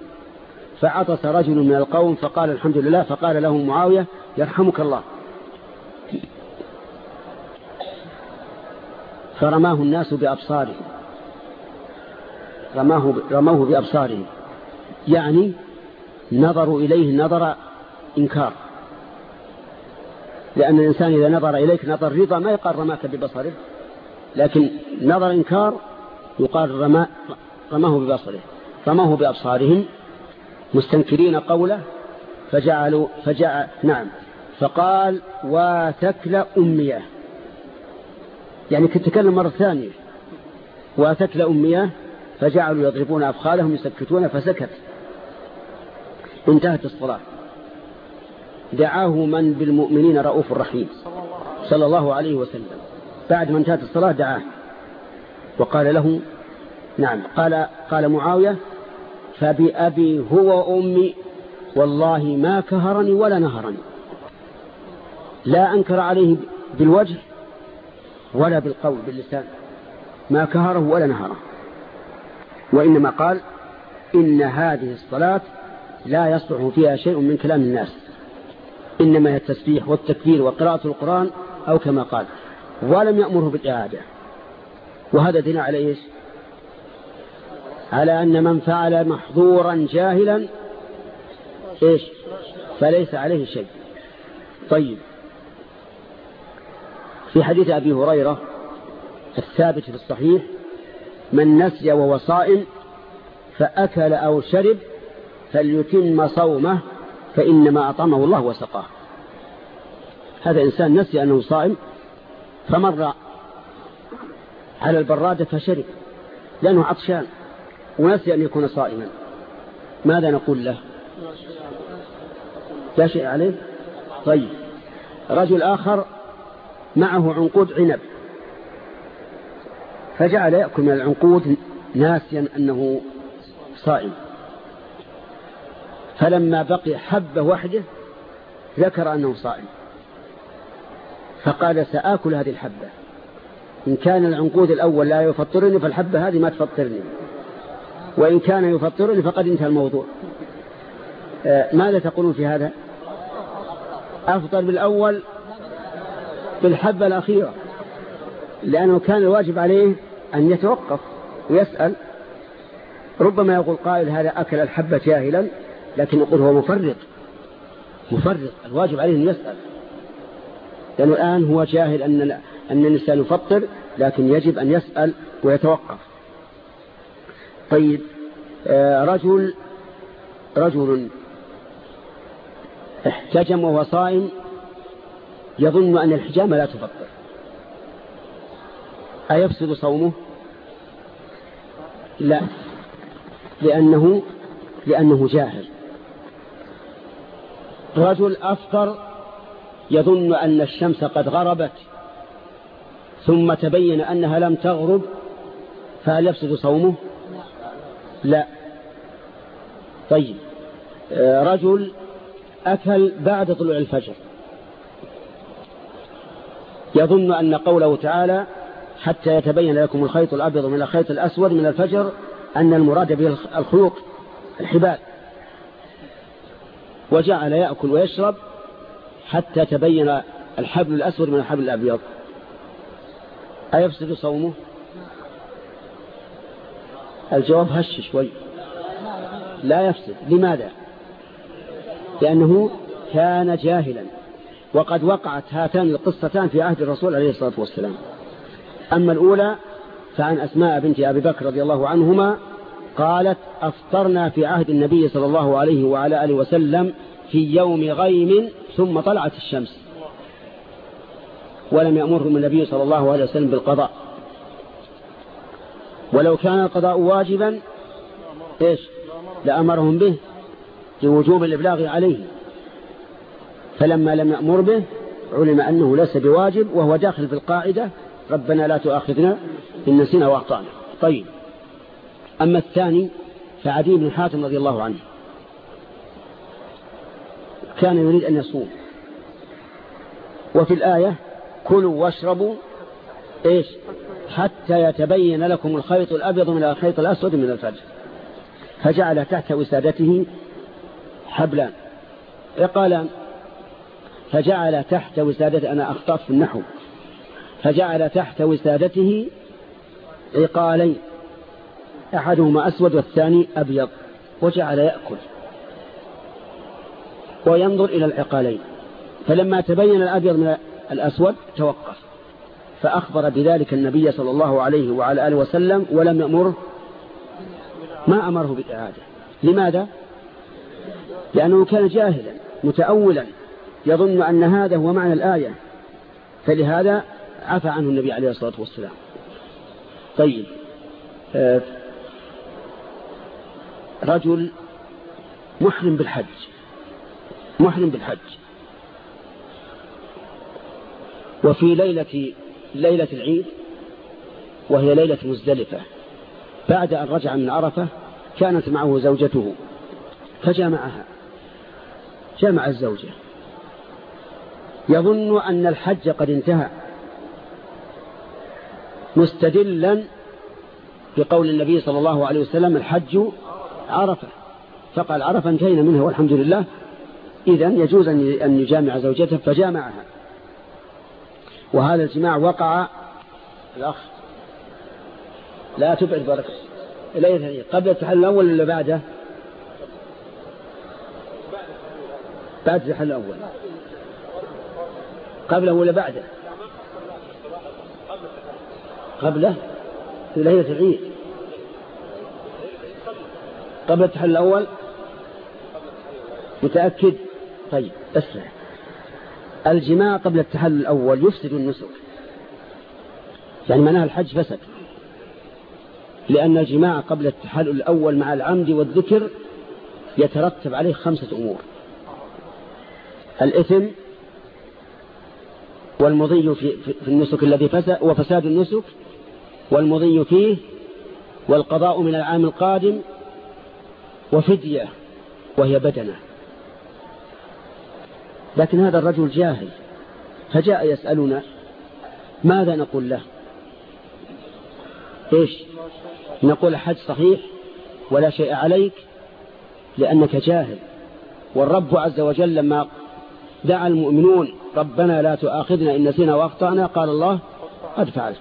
فعطس رجل من القوم فقال الحمد لله فقال له معاوية يرحمك الله. فرماه الناس بأبصارهم. رماه رموه بأبصارهم. يعني نظروا إليه نظر إنكار. لأن الإنسان إذا نظر إليك نظر رضا ما يقال رماك ببصره. لكن نظر إنكار يقال رما رماه ببصره. رماه بأبصارهم. مستنكرين قوله فجعلوا فجعل نعم. فقال وتكل أمية. يعني كنت تكلم مرة ثانية. وتكل أمية. فجعلوا يضربون أفخالهم يسكتون فسكت. انتهت الصلاة. دعاه من بالمؤمنين رؤوف رحيم. صلى الله عليه وسلم. بعد ما انتهت الصلاة دعاه. وقال له نعم قال قال معاوية فبأبي هو أمي والله ما كهرني ولا نهرني. لا أنكر عليه بالوجه ولا بالقول باللسان. ما كهره ولا نهره. وإنما قال إن هذه الصلاة لا يصلح فيها شيء من كلام الناس. إنما التسبيح والتكبير وقراءة القرآن أو كما قال ولم يأمره بالإعادة. وهذا دين على إيش؟ على أن من فعل محظورا جاهلا إيش؟ فليس عليه شيء. طيب. في حديث أبي هريرة الثابت في الصحيح من نسي وهو صائم فأكل أو شرب فليتم صومه فإنما أطعمه الله وسقاه. هذا إنسان نسي أنه صائم فمر على البرادة فشرب لأنه عطشان ونسي أن يكون صائما. ماذا نقول له؟ لا شيء عليه؟ طيب. رجل آخر معه عنقود عنب فجعل يأكل من العنقود ناسيا أنه صائم. فلما بقي حبة وحده ذكر أنه صائم. فقال سآكل هذه الحبة. إن كان العنقود الأول لا يفطرني فالحبة هذه ما تفطرني. وإن كان يفطرني فقد انتهى الموضوع. آه، ماذا تقولون في هذا؟ أفطر بالأول بالحبة الأخيرة. لأنه كان الواجب عليه أن يتوقف ويسأل. ربما يقول قائل هذا أكل الحبة جاهلا. لكن يقول هو مفرط. مفرط. الواجب عليه أن يسأل. لأنه الآن هو جاهل أن أن الإنسان يفطر لكن يجب أن يسأل ويتوقف. طيب آه، رجل رجل احتجم وهو صائم يظن أن الحجامة لا تفطر. أيفسد صومه؟ لا. لأنه لأنه جاهل. رجل أفطر يظن أن الشمس قد غربت ثم تبين أنها لم تغرب فهل يفسد صومه؟ لا. طيب. آه، رجل أكل بعد طلوع الفجر. يظن أن قوله تعالى حتى يتبين لكم الخيط الأبيض من الخيط الأسود من الفجر أن المراد به الخيوط الحبال. وجعل يأكل ويشرب حتى تبين الحبل الأسود من الحبل الأبيض. أيفسد صومه؟ الجواب هش شوي. لا يفسد. لماذا؟ لأنه كان جاهلا. وقد وقعت هاتان القصتان في عهد الرسول عليه الصلاة والسلام. أما الأولى فعن أسماء بنت أبي بكر رضي الله عنهما قالت أفطرنا في عهد النبي صلى الله عليه وعلى آله وسلم في يوم غيم ثم طلعت الشمس ولم يأمرهم النبي صلى الله عليه وسلم بالقضاء. ولو كان القضاء واجبا إيش؟ لأمرهم به لوجوب الإبلاغ عليه. فلما لم يأمر به علم أنه ليس بواجب وهو داخل في القاعدة ربنا لا تؤاخذنا إن نسينا وأخطأنا. طيب. أما الثاني فعدي بن حاتم رضي الله عنه. كان يريد أن يصوم. وفي الآية كلوا واشربوا إيش؟ حتى يتبين لكم الخيط الأبيض من الخيط الأسود من الفجر. فجعل تحت وسادته حبلان. عقالان فجعل تحت وسادته أنا أخطأت في النحو. فجعل تحت وسادته عقالين. أحدهما أسود والثاني أبيض وجعل يأكل. وينظر إلى العقالين. فلما تبين الأبيض من الأسود توقف. فأخبر بذلك النبي صلى الله عليه وعلى آله وسلم ولم يأمره. ما أمره بالإعادة لماذا؟ لأنه كان جاهلا متأولا يظن أن هذا هو معنى الآية. فلهذا عفى عنه النبي عليه الصلاة والسلام. طيب آه، رجل محرم بالحج. محرم بالحج. وفي ليلة ليلة العيد وهي ليلة مزدلفة. بعد أن رجع من عرفة كانت معه زوجته فجامعها جامع الزوجة. يظن أن الحج قد انتهى. مستدلا بقول النبي صلى الله عليه وسلم الحج عرفة. فقال عرفة انتهينا منها والحمد لله. إذا يجوز أن يجامع زوجته فجامعها. وهذا الجماع وقع الأخ. لا تبعد بركة قبل التحلل الأول ولا بعده؟ بعد التحلل الأول. قبله ولا بعده؟ قبله. في ليلة العيد قبل التحلل الأول؟ متأكد؟ طيب اسمع الجماع قبل التحلل الأول يفسد النسك. يعني معناها الحج فسد. لأن الجماع قبل التحلل الأول مع العمد والذكر يترتب عليه خمسة أمور. الإثم والمضي في, في النسك الذي فسد وفساد النسك والمضي فيه والقضاء من العام القادم وفدية وهي بدنة. لكن هذا الرجل جاهل فجاء يسألنا ماذا نقول له؟ إيش؟ نقول حج صحيح ولا شيء عليك لأنك جاهل. والرب عز وجل لما دعا المؤمنون ربنا لا تؤاخذنا إن نسينا وأخطأنا قال الله قد فعلت.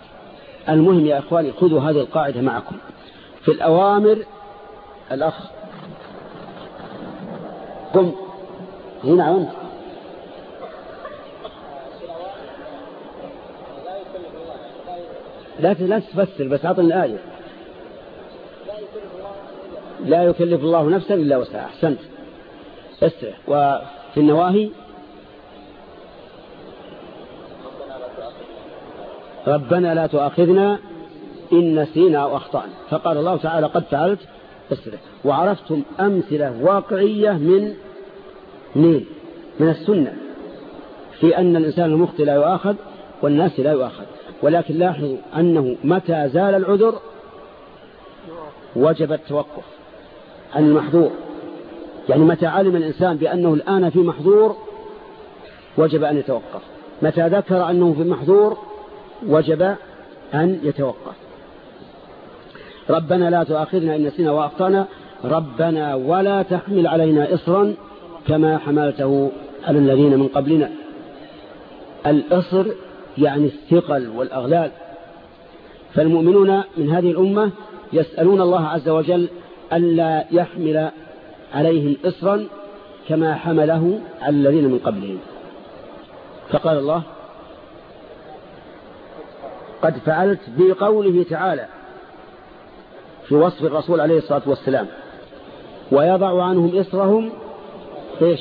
المهم يا إخواني خذوا هذه القاعدة معكم. في الأوامر الأخ قم. هنا أنت لا لا تفسر بس أعطني الآية. لا يكلف الله نفسا إلا وسعها. أحسنت. اسرع وفي النواهي؟ ربنا لا تؤاخذنا إن نسينا أو أخطأنا. فقال الله تعالى قد فعلت اسرع. وعرفتم أمثلة واقعية من من من السنة. في أن الإنسان المخطئ لا يؤاخذ والناس لا يؤاخذ. ولكن لاحظوا أنه متى زال العذر وجب التوقف عن المحظور. يعني متى علم الإنسان بأنه الآن في محظور وجب أن يتوقف. متى ذكر أنه في محظور وجب أن يتوقف. ربنا لا تؤاخذنا إن نسينا وأخطأنا. ربنا ولا تحمل علينا إصرا كما حملته على الذين من قبلنا. الإصر يعني الثقل والأغلال. فالمؤمنون من هذه الأمة يسألون الله عز وجل ألا يحمل عليهم إصرا كما حمله على الذين من قبلهم. فقال الله قد فعلت بقوله تعالى في وصف الرسول عليه الصلاة والسلام. ويضع عنهم إصرهم إيش؟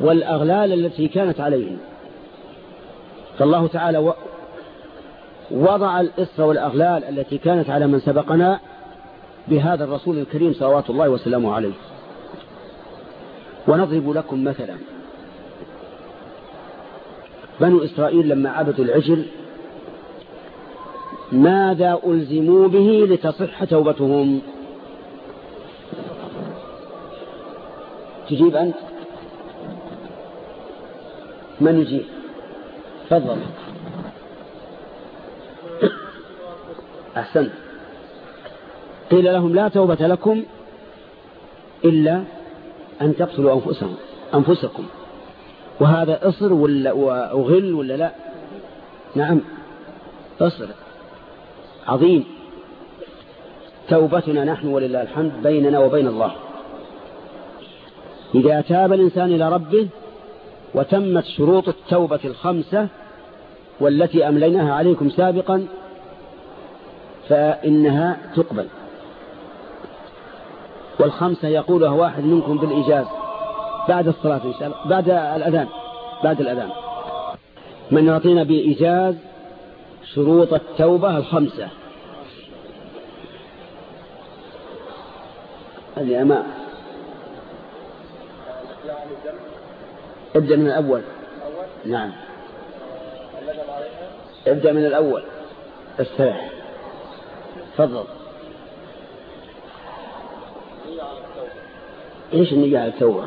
والأغلال التي كانت عليهم. فالله تعالى وضع الإصر والأغلال التي كانت على من سبقنا بهذا الرسول الكريم صلوات الله وسلامه عليه. ونضرب لكم مثلا. بنو إسرائيل لما عبدوا العجل ماذا ألزموا به لتصح توبتهم؟ تجيب أنت؟ من يجيب؟ تفضل. أحسنت. قيل لهم لا توبة لكم إلا أن تقتلوا أنفسهم أنفسكم. وهذا إصر ولا وغل ولا لا؟ نعم. إصر. عظيم. توبتنا نحن ولله الحمد بيننا وبين الله. إذا تاب الإنسان إلى ربه وتمت شروط التوبة الخمسة والتي أمليناها عليكم سابقا فإنها تقبل. والخمسة يقولها واحد منكم بالإجاز بعد الصلاة إن شاء الله بعد الأذان بعد الأذان. من يعطينا بإيجاز شروط التوبة الخمسة. هذه أمام. ابدأ من الأول. نعم. ابدأ من الأول. استرح تفضل. إيش النية على التوبة؟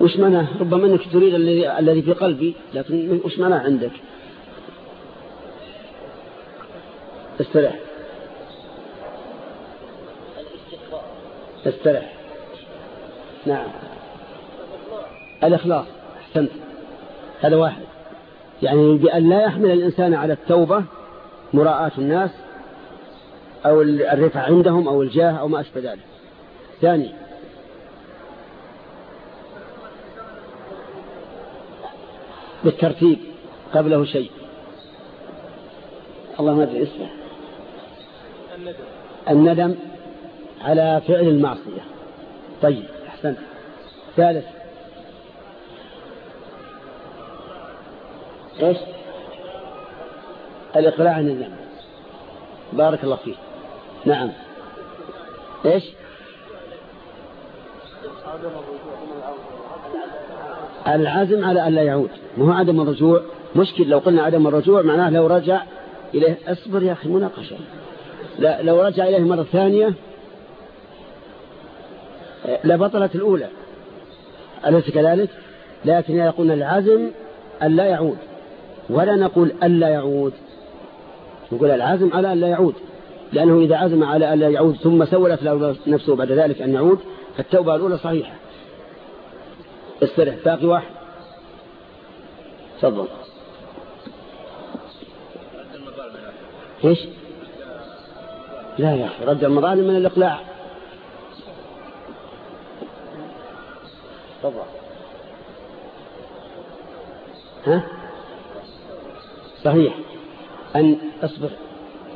وش معناه؟ ربما أنك تريد الذي في قلبي لكن وش معناه عندك؟ استرح. استرح. نعم. الإخلاص أحسنت. هذا واحد. يعني بأن لا يحمل الإنسان على التوبة مراءاة الناس أو الرفع عندهم أو الجاه أو ما أشبه ذلك. ثاني. بالترتيب قبله شيء. الله ما أدري اسمه الندم على فعل المعصية. طيب أحسنت. ثالث. إيش؟ الإقلاع عن الذنب بارك الله فيك. نعم. إيش؟ العزم على أن لا يعود. ما هو عدم الرجوع؟ مشكل لو قلنا عدم الرجوع معناه لو رجع إليه. أصبر يا أخي مناقشة. لا لو رجع إليه مرة ثانية لبطلت الأولى. أليس كذلك؟ لكن يقولنا العزم أن لا يعود. ولا نقول أن لا يعود. نقول العزم على أن لا يعود. لأنه إذا عزم على أن لا يعود ثم سولت له نفسه بعد ذلك أن يعود فالتوبة الأولى صحيحة. استرح. باقي واحد؟ تفضل. إيش؟ لا يا أخي رد المظالم من الإقلاع. تفضل. ها؟ صحيح. أن أصبر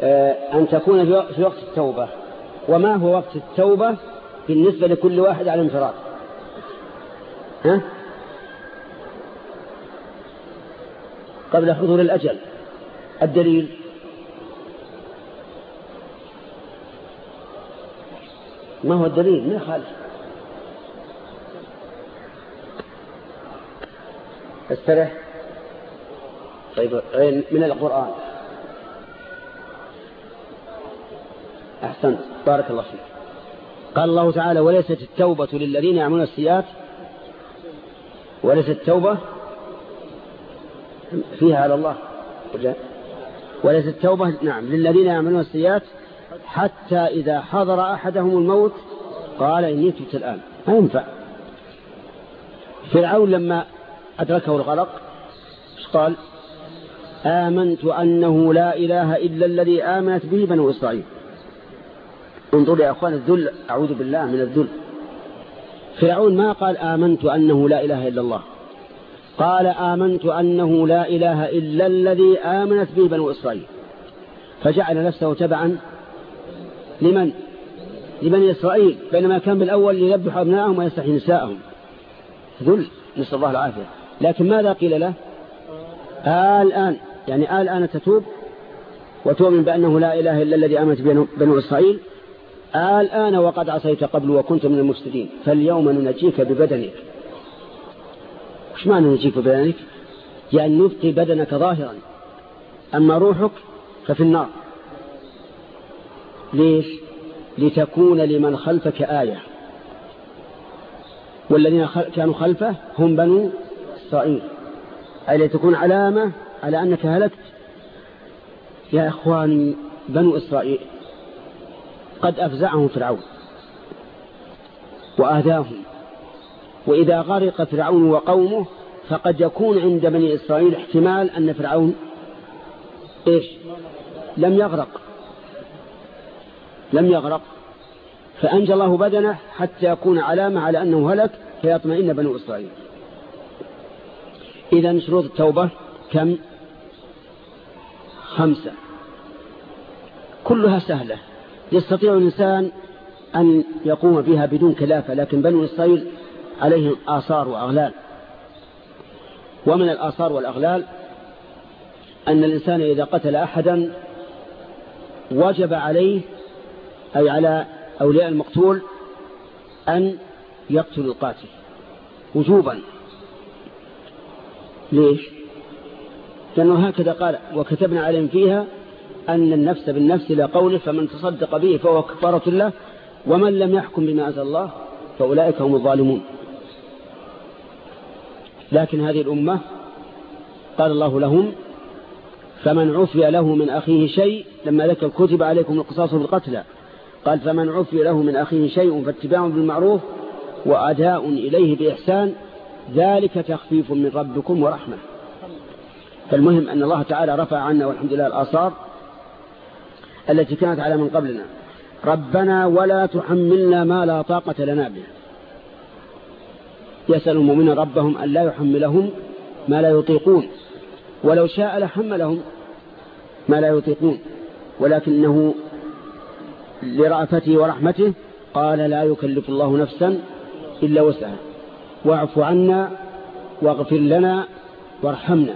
آه، أن تكون في وقت التوبة. وما هو وقت التوبة؟ بالنسبة لكل واحد على انفراد. ها؟ قبل حضور الأجل. الدليل؟ ما هو الدليل؟ ما خالف استرح. طيب من القرآن. أحسنت. بارك الله فيك. قال الله تعالى وليست التوبة للذين يعملون السيئات وليست التوبة فيها على الله. وليست التوبة نعم للذين يعملون السيئات حتى إذا حضر أحدهم الموت قال إني تبت الآن. ما ينفع. فرعون لما أدركه الغرق قال؟ آمنت أنه لا إله إلا الذي آمنت به بنو إسرائيل. انظر يا أخوان الذل أعوذ بالله من الذل. فرعون ما قال آمنت أنه لا إله إلا الله. قال آمنت أنه لا إله إلا الذي آمنت به بنو إسرائيل. فجعل نفسه تبعا لمن؟ لبني إسرائيل بينما كان بالأول يذبح أبنائهم ويستحي نساءهم. ذل نسأل الله العافية. لكن ماذا قيل له؟ آه الآن. يعني آه الآن تتوب وتؤمن بأنه لا إله إلا الذي آمنت بنو إسرائيل؟ آه الآن وقد عصيت قبل وكنت من المفسدين. فاليوم ننجيك ببدنك. وش معنى ننجيك ببدنك؟ يعني نبقي بدنك ظاهرا أما روحك ففي النار. ليش؟ لتكون لمن خلفك آية. والذين كانوا خلفه هم بنو إسرائيل. أي لتكون علامة على أنك هلكت. يا إخواني بنو إسرائيل قد أفزعهم فرعون وآذاهم وإذا غرق فرعون وقومه فقد يكون عند بني إسرائيل احتمال أن فرعون إيش؟ لم يغرق. لم يغرق. فأنجى الله بدنه حتى يكون علامة على أنه هلك فيطمئن بنو إسرائيل. إذا شروط التوبة كم؟ خمسة. كلها سهلة. يستطيع الإنسان أن يقوم بها بدون كلافة لكن بنو إسرائيل عليهم آثار وأغلال. ومن الآثار والأغلال أن الإنسان إذا قتل أحدا وجب عليه أي على أولياء المقتول أن يقتل القاتل وجوبا. ليش؟ لأنه هكذا قال وكتبنا عليهم فيها أن النفس بالنفس إلى قوله فمن تصدق به فهو كفارة له ومن لم يحكم بما أنزل الله فأولئك هم الظالمون. لكن هذه الأمة قال الله لهم فمن عفي له من أخيه شيء لما ذكر كتب عليكم القصاص بالقتلى قال فمن عفي له من أخيه شيء فاتباع بالمعروف وأداء إليه بإحسان ذلك تخفيف من ربكم ورحمة. فالمهم أن الله تعالى رفع عنا والحمد لله الآثار التي كانت على من قبلنا. ربنا ولا تحملنا ما لا طاقة لنا به. يسأل المؤمنين ربهم أن لا يحملهم ما لا يطيقون. ولو شاء لحملهم ما لا يطيقون. ولكنه لرأفته ورحمته قال لا يكلف الله نفسا إلا وسعها. واعف عنا واغفر لنا وارحمنا.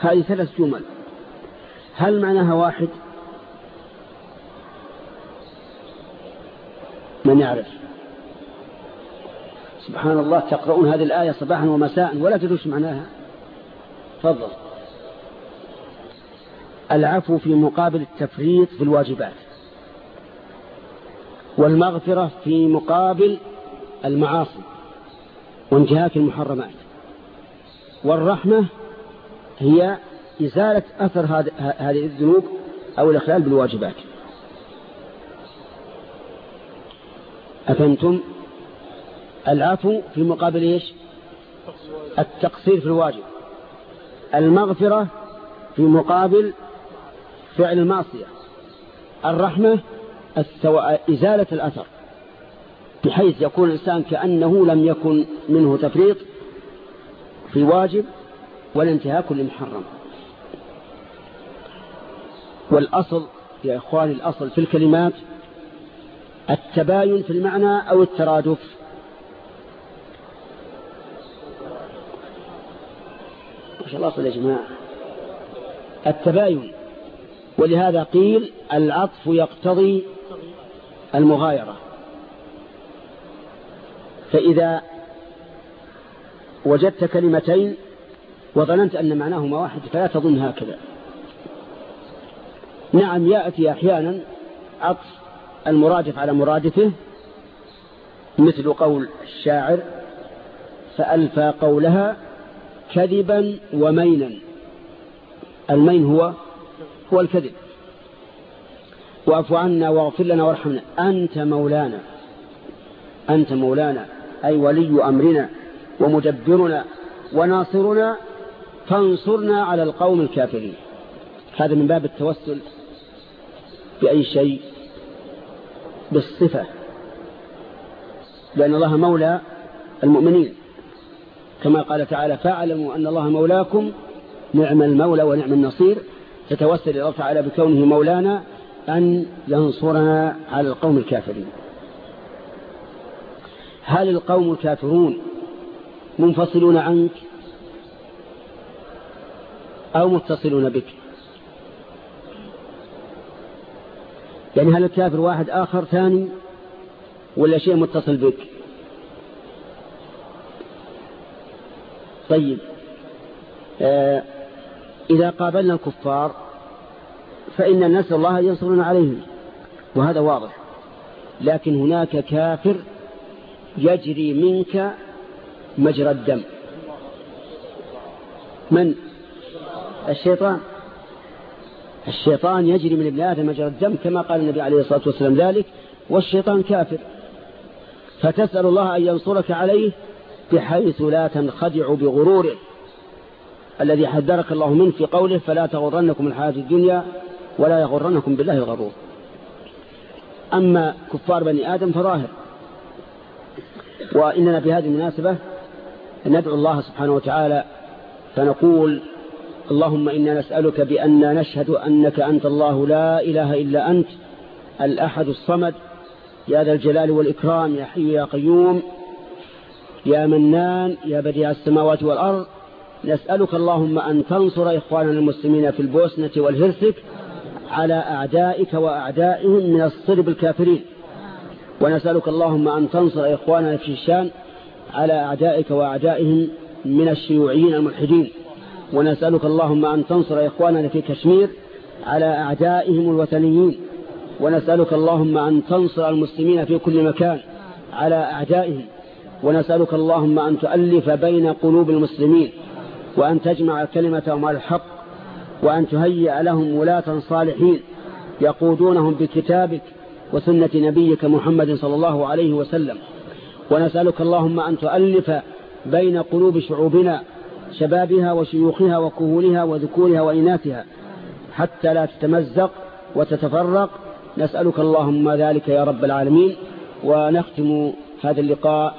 هذه ثلاث جمل. هل معناها واحد؟ من يعرف. سبحان الله تقرؤون هذه الآية صباحا ومساء ولا تدوش معناها. تفضل. العفو في مقابل التفريط في الواجبات والمغفرة في مقابل المعاصي وانتهاك المحرمات. والرحمة هي إزالة أثر هذه الذنوب أو الإخلال بالواجبات. أفهمتم؟ العفو في مقابل إيش؟ التقصير في الواجب. المغفرة في مقابل فعل المعصية. الرحمة إزالة الأثر بحيث يكون الإنسان كأنه لم يكن منه تفريط في واجب ولا انتهاك لمحرم والأصل يا إخواني الأصل في الكلمات التباين في المعنى أو الترادف. وش الأصل يا جماعة التباين ولهذا قيل العطف يقتضي المغايرة. فإذا وجدت كلمتين وظننت أن معناهما واحد فلا تظن هكذا. نعم يأتي أحيانا عطف المرادف على مرادفه مثل قول الشاعر فألفى قولها كذبا ومينا. المين هو هو الكذب. واعف عنا واغفر لنا وارحمنا. أنت مولانا. أنت مولانا. أي ولي أمرنا ومدبرنا وناصرنا فانصرنا على القوم الكافرين. هذا من باب التوسل بأي شيء؟ بالصفة. لأن الله مولى المؤمنين. كما قال تعالى فاعلموا أن الله مولاكم. نعم المولى ونعم النصير. تتوسل الله تعالى بكونه مولانا أن ينصرنا على القوم الكافرين. هل القوم الكافرون منفصلون عنك أو متصلون بك؟ يعني هل الكافر واحد آخر ثاني ولا شيء متصل بك؟ طيب آه إذا قابلنا الكفار فإن نسأل الله أن ينصرنا عليهم وهذا واضح. لكن هناك كافر يجري منك مجرى الدم. من؟ الشيطان. الشيطان يجري من ابن آدم مجرى الدم كما قال النبي عليه الصلاة والسلام ذلك والشيطان كافر. فتسأل الله أن ينصرك عليه بحيث لا تنخدع بغروره. الذي حذرك الله منه في قوله فلا تغرنكم الحياة الدنيا ولا يغرنكم بالله الغرور. أما كفار بني آدم فظاهر. وإننا في هذه المناسبة ندعو الله سبحانه وتعالى فنقول اللهم إنا نسألك بأننا نشهد أنك أنت الله لا إله إلا أنت الأحد الصمد. يا ذا الجلال والإكرام يا حي يا قيوم يا منان يا بديع السماوات والأرض. نسألك اللهم أن تنصر إخواننا المسلمين في البوسنة والهرسك على أعدائك وأعدائهم من الصرب الكافرين ونسألك اللهم أن تنصر إخواننا في الشام على أعدائك وأعدائهم من الشيوعيين الملحدين. ونسألك اللهم أن تنصر إخواننا في كشمير على أعدائهم الوثنيين. ونسألك اللهم أن تنصر المسلمين في كل مكان على أعدائهم. ونسألك اللهم أن تؤلف بين قلوب المسلمين. وأن تجمع كلمتهم على الحق وأن تهيئ لهم ولاة صالحين يقودونهم بكتابك وسنة نبيك محمد صلى الله عليه وسلم. ونسألك اللهم أن تؤلف بين قلوب شعوبنا شبابها وشيوخها وكهولها وذكورها وإناثها حتى لا تتمزق وتتفرق. نسألك اللهم ذلك يا رب العالمين. ونختم هذا اللقاء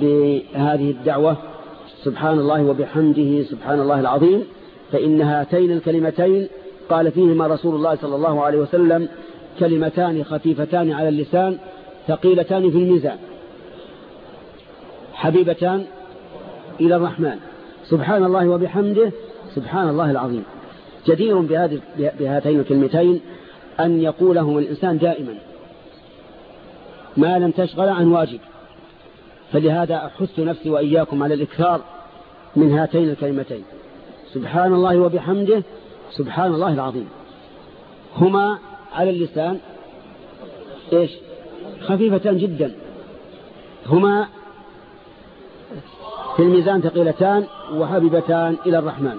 بهذه الدعوة. سبحان الله وبحمده سبحان الله العظيم. فإن هاتين الكلمتين قال فيهما رسول الله صلى الله عليه وسلم كلمتان خفيفتان على اللسان ثقيلتان في الميزان حبيبتان إلى الرحمن. سبحان الله وبحمده سبحان الله العظيم. جدير بهاتين الكلمتين أن يقولهما الإنسان دائما ما لم تشغل عن واجب. فلهذا أحث نفسي وإياكم على الإكثار من هاتين الكلمتين. سبحان الله وبحمده سبحان الله العظيم. هما على اللسان إيش؟ خفيفتان جدا. هما في الميزان ثقيلتان وحبيبتان إلى الرحمن.